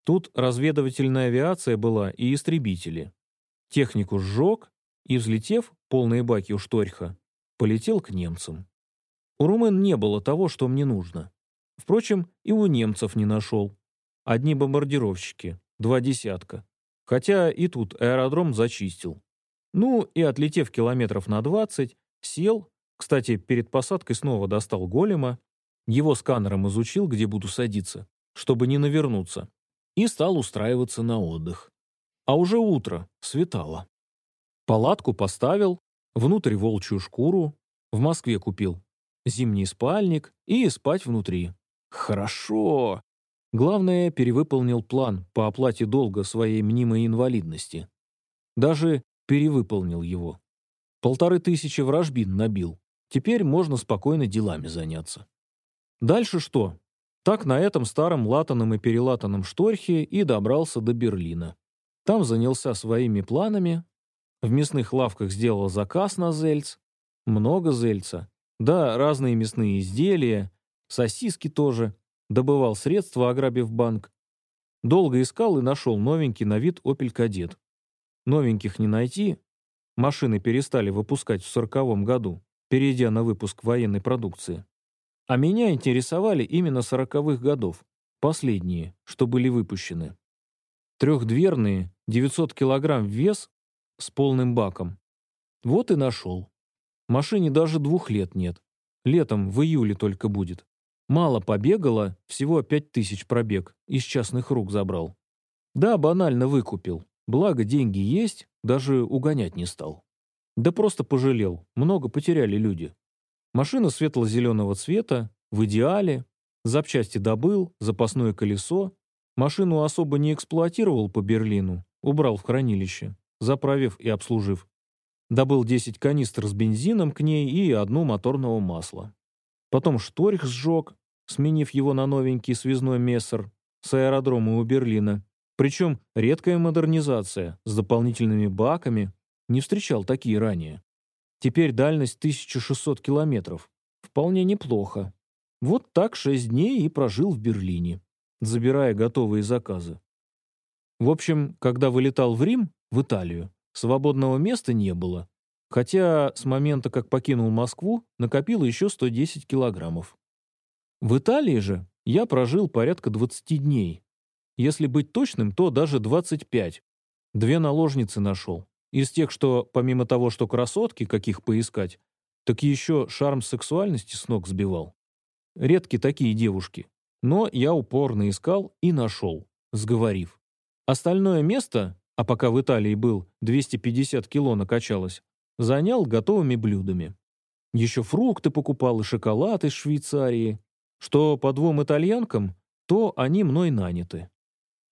Тут разведывательная авиация была и истребители. Технику сжег и, взлетев, полные баки у Шторха, полетел к немцам. У румын не было того, что мне нужно. Впрочем, и у немцев не нашел. Одни бомбардировщики, два десятка. Хотя и тут аэродром зачистил. Ну и отлетев километров на 20, сел, кстати, перед посадкой снова достал голема, его сканером изучил, где буду садиться, чтобы не навернуться, и стал устраиваться на отдых. А уже утро, светало. Палатку поставил, внутрь волчью шкуру, в Москве купил, зимний спальник и спать внутри. Хорошо. Главное, перевыполнил план по оплате долга своей мнимой инвалидности. Даже перевыполнил его. Полторы тысячи вражбин набил. Теперь можно спокойно делами заняться. Дальше что? Так на этом старом латаном и перелатанном шторхе и добрался до Берлина. Там занялся своими планами. В мясных лавках сделал заказ на зельц. Много зельца. Да, разные мясные изделия. Сосиски тоже. Добывал средства, ограбив банк. Долго искал и нашел новенький на вид «Опель Кадет». Новеньких не найти. Машины перестали выпускать в сороковом году, перейдя на выпуск военной продукции. А меня интересовали именно сороковых годов, последние, что были выпущены. Трехдверные, 900 килограмм вес с полным баком. Вот и нашел. Машине даже двух лет нет. Летом, в июле только будет. Мало побегала, всего пять тысяч пробег, из частных рук забрал. Да, банально выкупил. Благо, деньги есть, даже угонять не стал. Да просто пожалел, много потеряли люди. Машина светло-зеленого цвета, в идеале, запчасти добыл, запасное колесо. Машину особо не эксплуатировал по Берлину, убрал в хранилище, заправив и обслужив. Добыл 10 канистр с бензином к ней и одну моторного масла. Потом шторх сжег, сменив его на новенький связной мессер с аэродрома у Берлина. Причем редкая модернизация с дополнительными баками. Не встречал такие ранее. Теперь дальность 1600 километров. Вполне неплохо. Вот так шесть дней и прожил в Берлине, забирая готовые заказы. В общем, когда вылетал в Рим, в Италию, свободного места не было. Хотя с момента, как покинул Москву, накопил еще 110 килограммов. В Италии же я прожил порядка 20 дней, если быть точным, то даже 25. Две наложницы нашел. Из тех, что, помимо того, что красотки, каких поискать, так еще шарм сексуальности с ног сбивал. Редки такие девушки. Но я упорно искал и нашел, сговорив. Остальное место, а пока в Италии был, 250 кило накачалось, занял готовыми блюдами. Еще фрукты покупал и шоколад из Швейцарии. Что по двум итальянкам, то они мной наняты.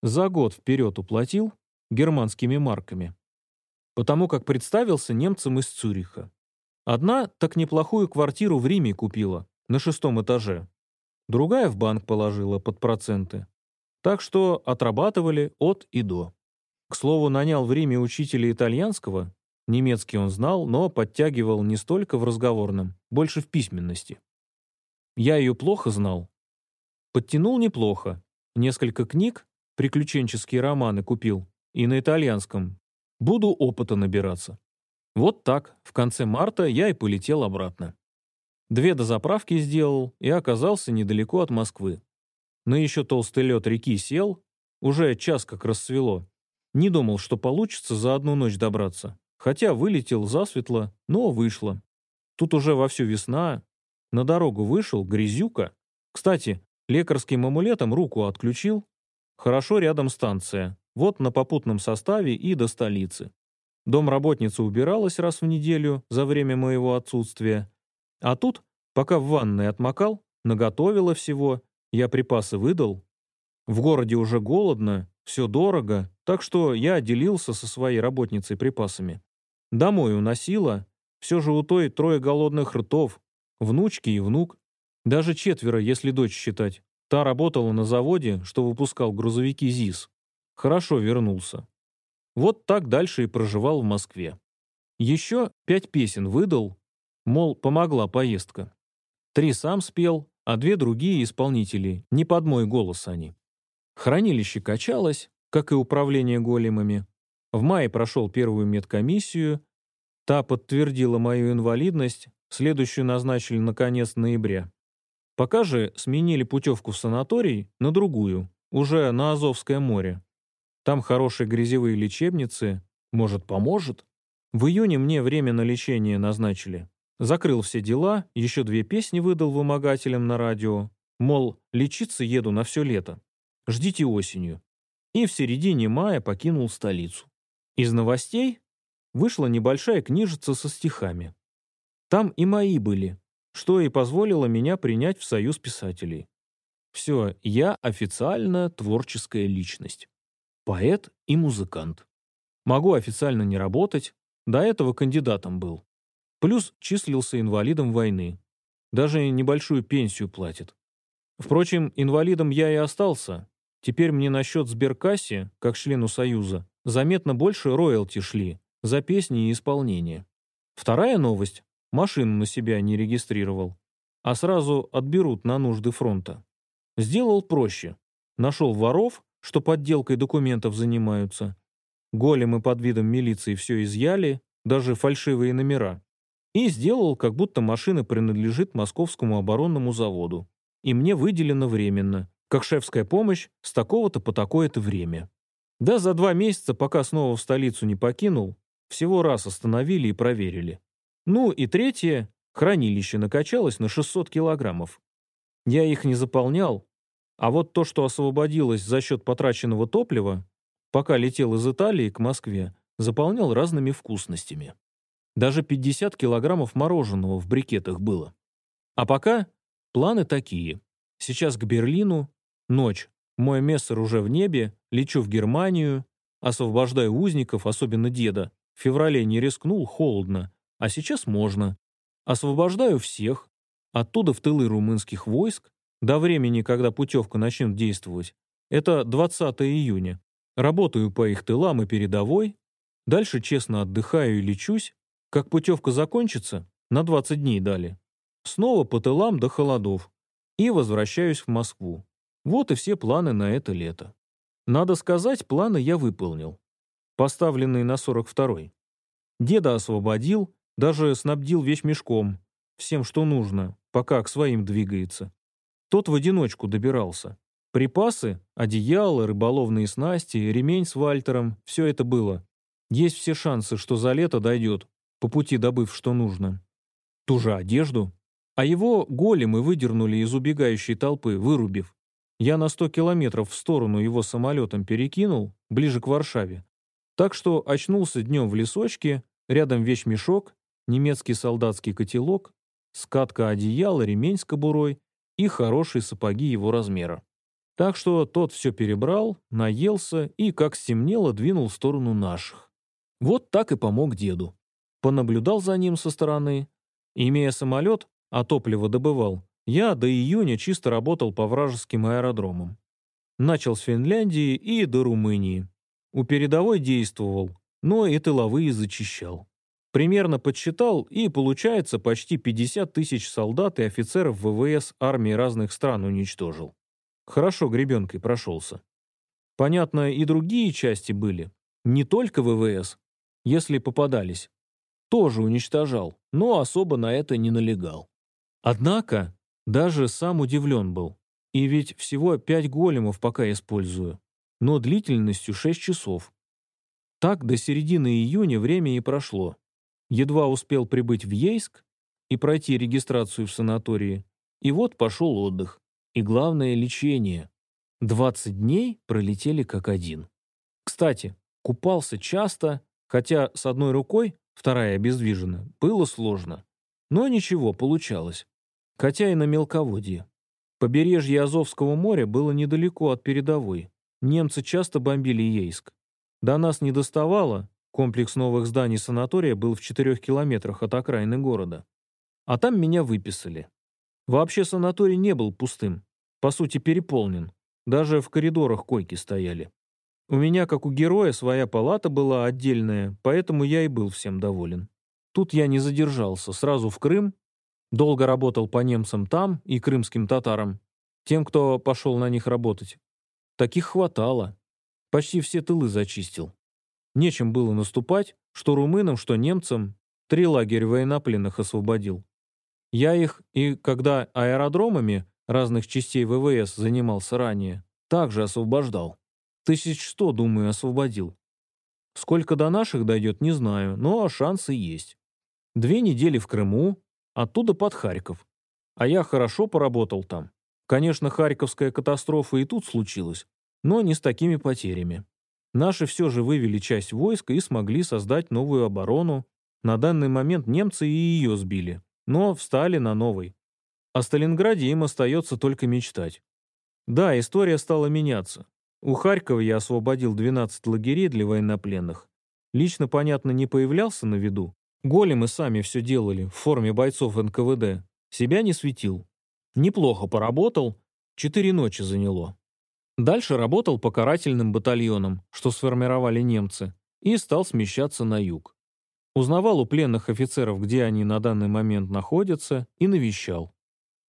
За год вперед уплатил германскими марками. Потому как представился немцам из Цюриха. Одна так неплохую квартиру в Риме купила, на шестом этаже. Другая в банк положила под проценты. Так что отрабатывали от и до. К слову, нанял в Риме учителя итальянского. Немецкий он знал, но подтягивал не столько в разговорном, больше в письменности. Я ее плохо знал. Подтянул неплохо. Несколько книг, приключенческие романы купил, и на итальянском. Буду опыта набираться. Вот так, в конце марта я и полетел обратно. Две дозаправки сделал и оказался недалеко от Москвы. На еще толстый лед реки сел, уже час как рассвело. Не думал, что получится за одну ночь добраться. Хотя вылетел засветло, но вышло. Тут уже вовсю весна. На дорогу вышел, грязюка. Кстати, лекарским амулетом руку отключил, Хорошо рядом станция. Вот на попутном составе и до столицы. Домработница убиралась раз в неделю за время моего отсутствия. А тут, пока в ванной отмокал, наготовила всего, я припасы выдал. В городе уже голодно, все дорого, так что я делился со своей работницей припасами. Домой уносила, все же у той трое голодных ртов, внучки и внук. Даже четверо, если дочь считать. Та работала на заводе, что выпускал грузовики ЗИС. Хорошо вернулся. Вот так дальше и проживал в Москве. Еще пять песен выдал, мол, помогла поездка. Три сам спел, а две другие исполнители, не под мой голос они. Хранилище качалось, как и управление големами. В мае прошел первую медкомиссию, та подтвердила мою инвалидность, следующую назначили на конец ноября. Пока же сменили путевку в санаторий на другую, уже на Азовское море. Там хорошие грязевые лечебницы, может, поможет? В июне мне время на лечение назначили. Закрыл все дела, еще две песни выдал вымогателям на радио. Мол, лечиться еду на все лето. Ждите осенью. И в середине мая покинул столицу. Из новостей вышла небольшая книжица со стихами. Там и мои были, что и позволило меня принять в союз писателей. Все, я официально творческая личность. Поэт и музыкант. Могу официально не работать, до этого кандидатом был. Плюс числился инвалидом войны. Даже небольшую пенсию платит. Впрочем, инвалидом я и остался. Теперь мне на счет сберкассе, как члену Союза, заметно больше роялти шли за песни и исполнение. Вторая новость. Машину на себя не регистрировал. А сразу отберут на нужды фронта. Сделал проще. Нашел воров, что подделкой документов занимаются. Големы под видом милиции все изъяли, даже фальшивые номера и сделал, как будто машина принадлежит Московскому оборонному заводу, и мне выделено временно, как шефская помощь с такого-то по такое-то время. Да за два месяца, пока снова в столицу не покинул, всего раз остановили и проверили. Ну и третье, хранилище накачалось на 600 килограммов. Я их не заполнял, а вот то, что освободилось за счет потраченного топлива, пока летел из Италии к Москве, заполнял разными вкусностями. Даже 50 килограммов мороженого в брикетах было. А пока планы такие. Сейчас к Берлину, ночь, мой мессер уже в небе, лечу в Германию, освобождаю узников, особенно деда. В феврале не рискнул, холодно, а сейчас можно. Освобождаю всех, оттуда в тылы румынских войск, до времени, когда путевка начнет действовать. Это 20 июня. Работаю по их тылам и передовой, дальше честно отдыхаю и лечусь, как путевка закончится, на 20 дней дали. Снова по тылам до холодов. И возвращаюсь в Москву. Вот и все планы на это лето. Надо сказать, планы я выполнил. Поставленные на 42-й. Деда освободил, даже снабдил весь мешком. Всем, что нужно, пока к своим двигается. Тот в одиночку добирался. Припасы, одеяло, рыболовные снасти, ремень с Вальтером — все это было. Есть все шансы, что за лето дойдет, по пути добыв, что нужно. Ту же одежду. А его големы выдернули из убегающей толпы, вырубив. Я на 100 километров в сторону его самолетом перекинул, ближе к Варшаве. Так что очнулся днем в лесочке, рядом вещмешок, немецкий солдатский котелок, скатка одеяла, ремень с кобурой и хорошие сапоги его размера. Так что тот все перебрал, наелся и, как стемнело, двинул в сторону наших. Вот так и помог деду понаблюдал за ним со стороны. Имея самолет, а топливо добывал, я до июня чисто работал по вражеским аэродромам. Начал с Финляндии и до Румынии. У передовой действовал, но и тыловые зачищал. Примерно подсчитал, и получается почти 50 тысяч солдат и офицеров ВВС армии разных стран уничтожил. Хорошо гребенкой прошелся. Понятно, и другие части были. Не только ВВС, если попадались тоже уничтожал, но особо на это не налегал. Однако, даже сам удивлен был. И ведь всего пять големов пока использую, но длительностью 6 часов. Так до середины июня время и прошло. Едва успел прибыть в Ейск и пройти регистрацию в санатории, и вот пошел отдых. И главное — лечение. 20 дней пролетели как один. Кстати, купался часто, хотя с одной рукой вторая обездвижена, было сложно. Но ничего, получалось. Хотя и на мелководье. Побережье Азовского моря было недалеко от передовой. Немцы часто бомбили Ейск. До нас не доставало, комплекс новых зданий санатория был в четырех километрах от окраины города. А там меня выписали. Вообще санаторий не был пустым. По сути, переполнен. Даже в коридорах койки стояли. У меня, как у героя, своя палата была отдельная, поэтому я и был всем доволен. Тут я не задержался, сразу в Крым, Долго работал по немцам там и крымским татарам. Тем, кто пошел на них работать. Таких хватало. Почти все тылы зачистил. Нечем было наступать, что румынам, что немцам. Три лагеря военнопленных освободил. Я их и, когда аэродромами разных частей ВВС занимался ранее, также освобождал. Тысяч сто, думаю, освободил. Сколько до наших дойдет, не знаю, но шансы есть. Две недели в Крыму, оттуда под Харьков. А я хорошо поработал там. Конечно, Харьковская катастрофа и тут случилась, но не с такими потерями. Наши все же вывели часть войска и смогли создать новую оборону. На данный момент немцы и ее сбили, но встали на новый. О Сталинграде им остается только мечтать. Да, история стала меняться. У Харькова я освободил 12 лагерей для военнопленных. Лично, понятно, не появлялся на виду. Големы сами все делали в форме бойцов НКВД. Себя не светил. Неплохо поработал, четыре ночи заняло. Дальше работал по карательным батальонам, что сформировали немцы, и стал смещаться на юг. Узнавал у пленных офицеров, где они на данный момент находятся, и навещал.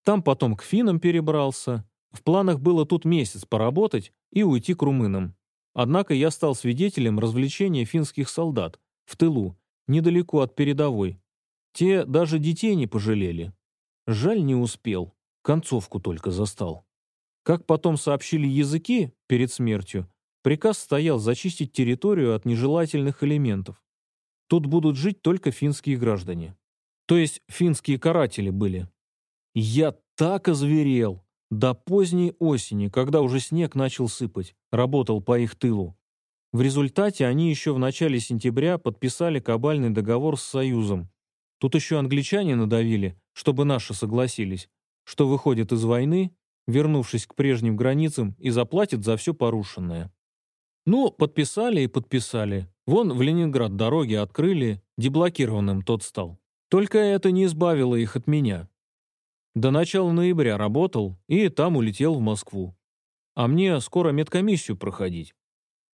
Там потом к финнам перебрался. В планах было тут месяц поработать и уйти к румынам. Однако я стал свидетелем развлечения финских солдат в тылу, недалеко от передовой. Те даже детей не пожалели. Жаль, не успел. Концовку только застал. Как потом сообщили языки перед смертью, приказ стоял зачистить территорию от нежелательных элементов. Тут будут жить только финские граждане. То есть финские каратели были. Я так озверел. До поздней осени, когда уже снег начал сыпать, работал по их тылу. В результате они еще в начале сентября подписали кабальный договор с Союзом. Тут еще англичане надавили, чтобы наши согласились, что выходит из войны вернувшись к прежним границам, и заплатит за все порушенное. Ну, подписали и подписали. Вон в Ленинград дороги открыли, деблокированным тот стал. Только это не избавило их от меня. До начала ноября работал и там улетел в Москву. А мне скоро медкомиссию проходить.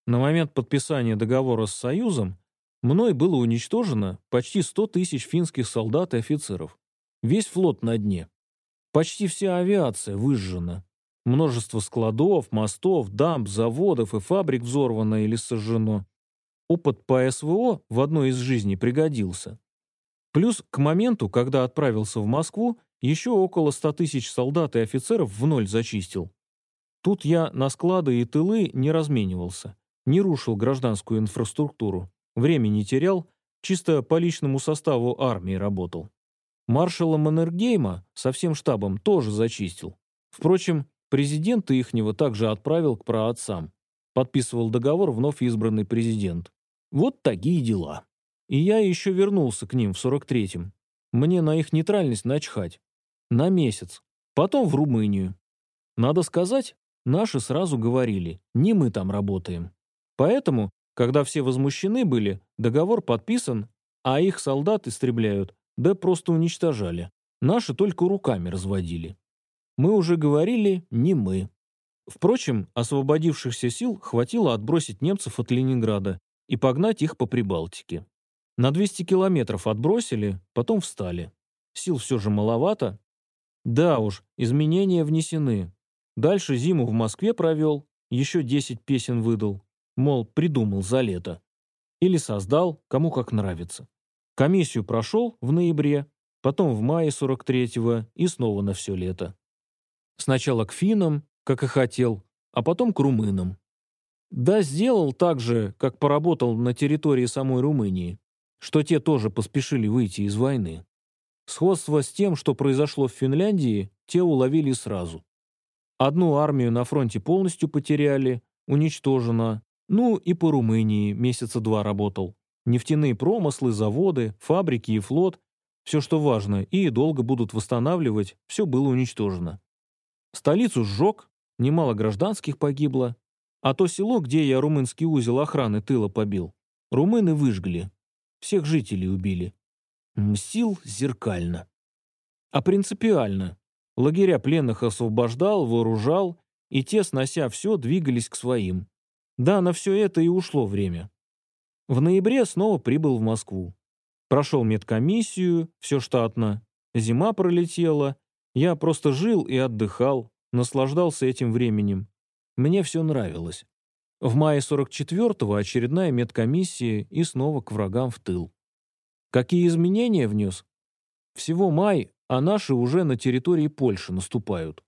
На момент подписания договора с Союзом мной было уничтожено почти 100 тысяч финских солдат и офицеров. Весь флот на дне. Почти вся авиация выжжена. Множество складов, мостов, дамб, заводов и фабрик взорвано или сожжено. Опыт по СВО в одной из жизней пригодился. Плюс к моменту, когда отправился в Москву, еще около 100 тысяч солдат и офицеров в ноль зачистил. Тут я на склады и тылы не разменивался, не рушил гражданскую инфраструктуру, время не терял, чисто по личному составу армии работал. Маршала Маннергейма со всем штабом тоже зачистил. Впрочем, президента ихнего также отправил к праотцам. Подписывал договор вновь избранный президент. Вот такие дела. И я еще вернулся к ним в 43-м. Мне на их нейтральность начхать. На месяц. Потом в Румынию. Надо сказать, наши сразу говорили, не мы там работаем. Поэтому, когда все возмущены были, договор подписан, а их солдат истребляют, да просто уничтожали. Наши только руками разводили. Мы уже говорили, не мы. Впрочем, освободившихся сил хватило отбросить немцев от Ленинграда и погнать их по Прибалтике. На 200 километров отбросили, потом встали. Сил все же маловато. Да уж, изменения внесены. Дальше зиму в Москве провел, еще 10 песен выдал. Мол, придумал за лето. Или создал, кому как нравится. Комиссию прошел в ноябре, потом в мае 43-го и снова на все лето. Сначала к финнам, как и хотел, а потом к румынам. Да, сделал так же, как поработал на территории самой Румынии, что те тоже поспешили выйти из войны. Сходство с тем, что произошло в Финляндии, те уловили сразу. Одну армию на фронте полностью потеряли, уничтожена, ну и по Румынии месяца два работал. Нефтяные промыслы, заводы, фабрики и флот – все, что важно, и долго будут восстанавливать, все было уничтожено. Столицу сжег, немало гражданских погибло, а то село, где я румынский узел охраны тыла побил, румыны выжгли, всех жителей убили. Мстил зеркально. А принципиально. Лагеря пленных освобождал, вооружал, и те, снося все, двигались к своим. Да, на все это и ушло время. В ноябре снова прибыл в Москву. Прошел медкомиссию, все штатно. зима пролетела, я просто жил и отдыхал, наслаждался этим временем. Мне все нравилось. В мае 44-го очередная медкомиссия и снова к врагам в тыл. Какие изменения внес? Всего май, а наши уже на территории Польши наступают.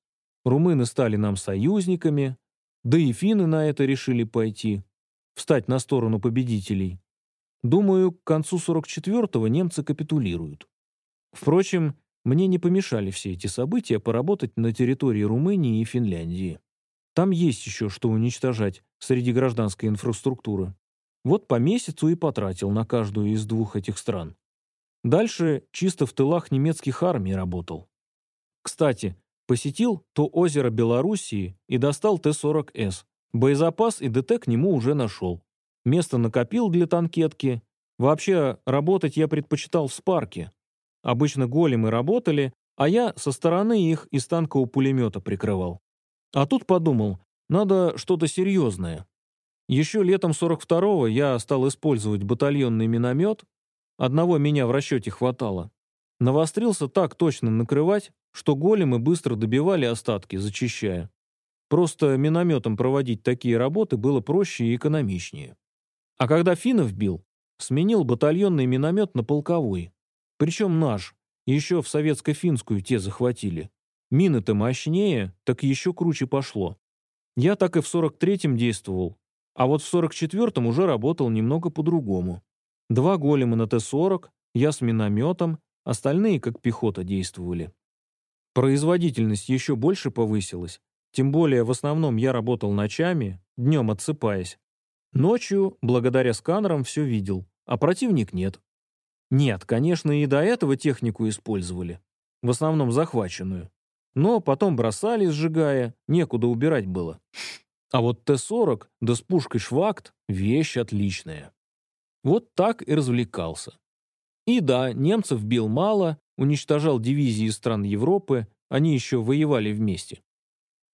Румыны стали нам союзниками, да и финны на это решили пойти, встать на сторону победителей. Думаю, к концу 44-го немцы капитулируют. Впрочем, мне не помешали все эти события поработать на территории Румынии и Финляндии. Там есть еще что уничтожать среди гражданской инфраструктуры. Вот по месяцу и потратил на каждую из двух этих стран. Дальше чисто в тылах немецких армий работал. Кстати, посетил то озеро Белоруссии и достал Т-40С. Боезапас и ДТ к нему уже нашел. Место накопил для танкетки. Вообще, работать я предпочитал в спарке. Обычно големы работали, а я со стороны их из танкового пулемета прикрывал. А тут подумал, надо что-то серьезное. Еще летом 42-го я стал использовать батальонный миномет. Одного меня в расчете хватало. Навострился так точно накрывать, что големы быстро добивали остатки, зачищая. Просто минометом проводить такие работы было проще и экономичнее. А когда финнов бил, сменил батальонный миномет на полковой. Причем наш, еще в советско-финскую те захватили. Мины-то мощнее, так еще круче пошло. Я так и в 43-м действовал, а вот в 44-м уже работал немного по-другому. Два голема на Т-40, я с минометом, остальные как пехота действовали. Производительность еще больше повысилась, тем более в основном я работал ночами, днем отсыпаясь. Ночью, благодаря сканерам, все видел, а противник нет. Нет, конечно, и до этого технику использовали, в основном захваченную. Но потом бросали, сжигая, некуда убирать было. А вот Т-40, да с пушкой «Швакт» — вещь отличная. Вот так и развлекался. И да, немцев бил мало, уничтожал дивизии стран Европы, они еще воевали вместе.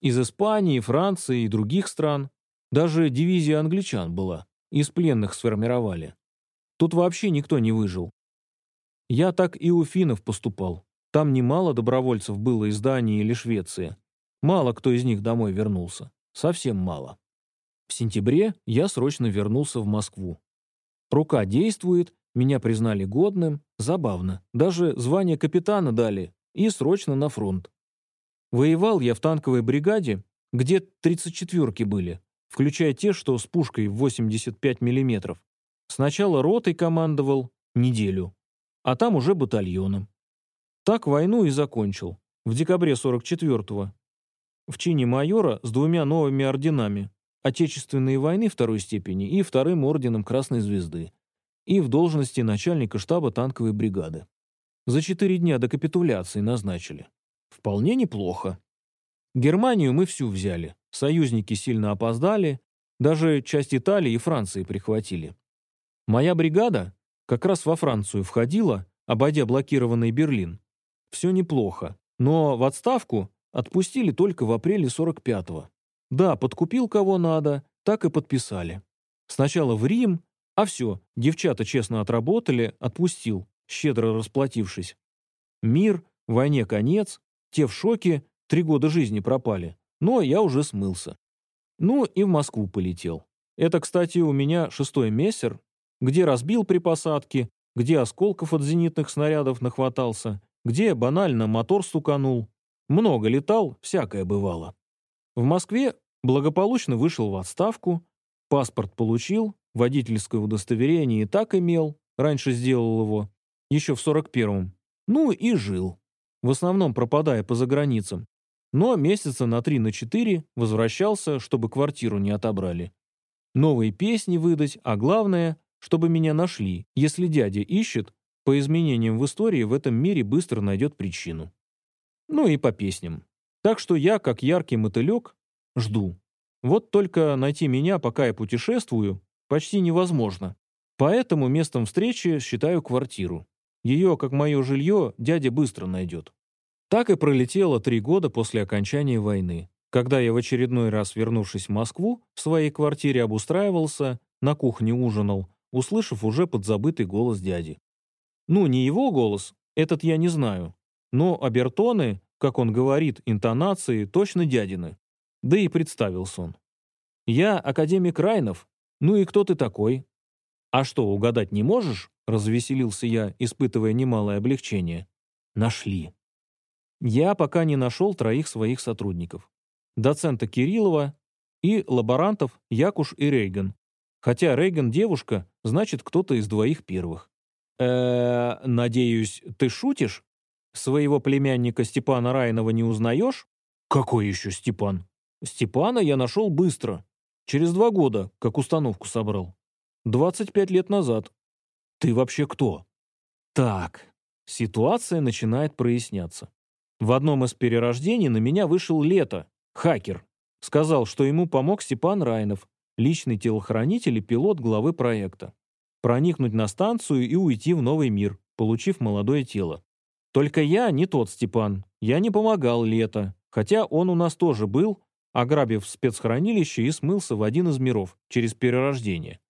Из Испании, Франции и других стран. Даже дивизия англичан была, из пленных сформировали. Тут вообще никто не выжил. Я так и у финнов поступал. Там немало добровольцев было из Дании или Швеции. Мало кто из них домой вернулся. Совсем мало. В сентябре я срочно вернулся в Москву. Рука действует, меня признали годным, забавно. Даже звание капитана дали и срочно на фронт. Воевал я в танковой бригаде, где 34-ки были, включая те, что с пушкой в 85 мм. Сначала ротой командовал неделю, а там уже батальоном. Так войну и закончил, в декабре 44-го. В чине майора с двумя новыми орденами Отечественной войны второй степени и вторым орденом Красной Звезды, и в должности начальника штаба танковой бригады. За четыре дня до капитуляции назначили. Вполне неплохо. Германию мы всю взяли, союзники сильно опоздали, даже часть Италии и Франции прихватили. Моя бригада как раз во Францию входила, обойдя блокированный Берлин. Все неплохо, но в отставку отпустили только в апреле 45-го. Да, подкупил кого надо, так и подписали. Сначала в Рим, а все, девчата честно отработали, отпустил, щедро расплатившись. Мир, войне конец, те в шоке, три года жизни пропали. Но я уже смылся. Ну и в Москву полетел. Это, кстати, у меня шестой мессер, где разбил при посадке, где осколков от зенитных снарядов нахватался, где банально мотор стуканул. Много летал, всякое бывало. В Москве благополучно вышел в отставку, паспорт получил, водительское удостоверение и так имел, раньше сделал его, еще в 41-м. Ну и жил, в основном пропадая по заграницам. Но месяца на три на четыре возвращался, чтобы квартиру не отобрали. Новые песни выдать, а главное, чтобы меня нашли. Если дядя ищет, по изменениям в истории в этом мире быстро найдет причину. Ну и по песням. Так что я, как яркий мотылек, жду. Вот только найти меня, пока я путешествую, почти невозможно. Поэтому местом встречи считаю квартиру. Ее, как мое жилье, дядя быстро найдет. Так и пролетело три года после окончания войны. Когда я в очередной раз, вернувшись в Москву, в своей квартире обустраивался, на кухне ужинал, услышав уже подзабытый голос дяди. Ну, не его голос, этот я не знаю. но обертоны, как он говорит, интонации точно дядины. Да и представился он. «Я академик Райнов. Ну и кто ты такой?» «А что, угадать не можешь?» — развеселился я, испытывая немалое облегчение. «Нашли». Я пока не нашел троих своих сотрудников. Доцента Кириллова и лаборантов Якуш и Рейган. Хотя Рейган девушка, значит, кто-то из двоих первых. э надеюсь, ты шутишь? Своего племянника Степана Райнова не узнаешь? Какой еще Степан? Степана я нашел быстро. Через два года, как установку собрал. 25 лет назад. Ты вообще кто? Так, ситуация начинает проясняться. В одном из перерождений на меня вышел Лето, хакер. Сказал, что ему помог Степан Райнов, личный телохранитель и пилот главы проекта. Проникнуть на станцию и уйти в новый мир, получив молодое тело. Только я не тот Степан. Я не помогал Лето, хотя он у нас тоже был, ограбив спецхранилище и смылся в один из миров через перерождение.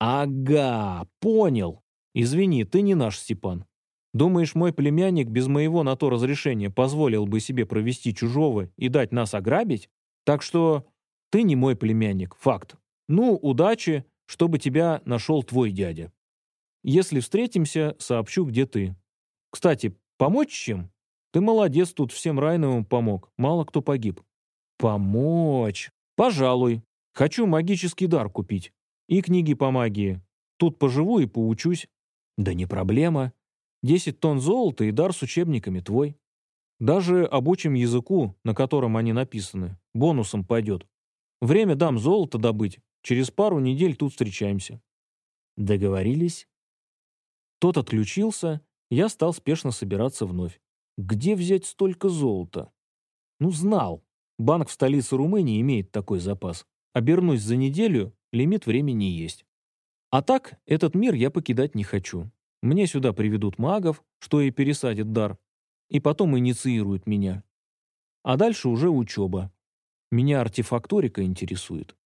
Ага, понял. Извини, ты не наш Степан. Думаешь, мой племянник без моего на то разрешения позволил бы себе провести чужого и дать нас ограбить? Так что ты не мой племянник, факт. Ну, удачи, чтобы тебя нашел твой дядя. Если встретимся, сообщу, где ты. Кстати, помочь чем? Ты молодец, тут всем Райновым помог, мало кто погиб. Помочь? Пожалуй. Хочу магический дар купить. И книги по магии. Тут поживу и поучусь. Да не проблема. Десять тонн золота и дар с учебниками твой. Даже обучим языку, на котором они написаны, бонусом пойдет. Время дам золото добыть. Через пару недель тут встречаемся. Договорились? Тот отключился, я стал спешно собираться вновь. Где взять столько золота? Ну, знал. Банк в столице Румынии имеет такой запас. Обернусь за неделю, лимит времени есть. А так, этот мир я покидать не хочу. Мне сюда приведут магов, что и пересадит дар, и потом инициируют меня. А дальше уже учеба. Меня артефакторика интересует.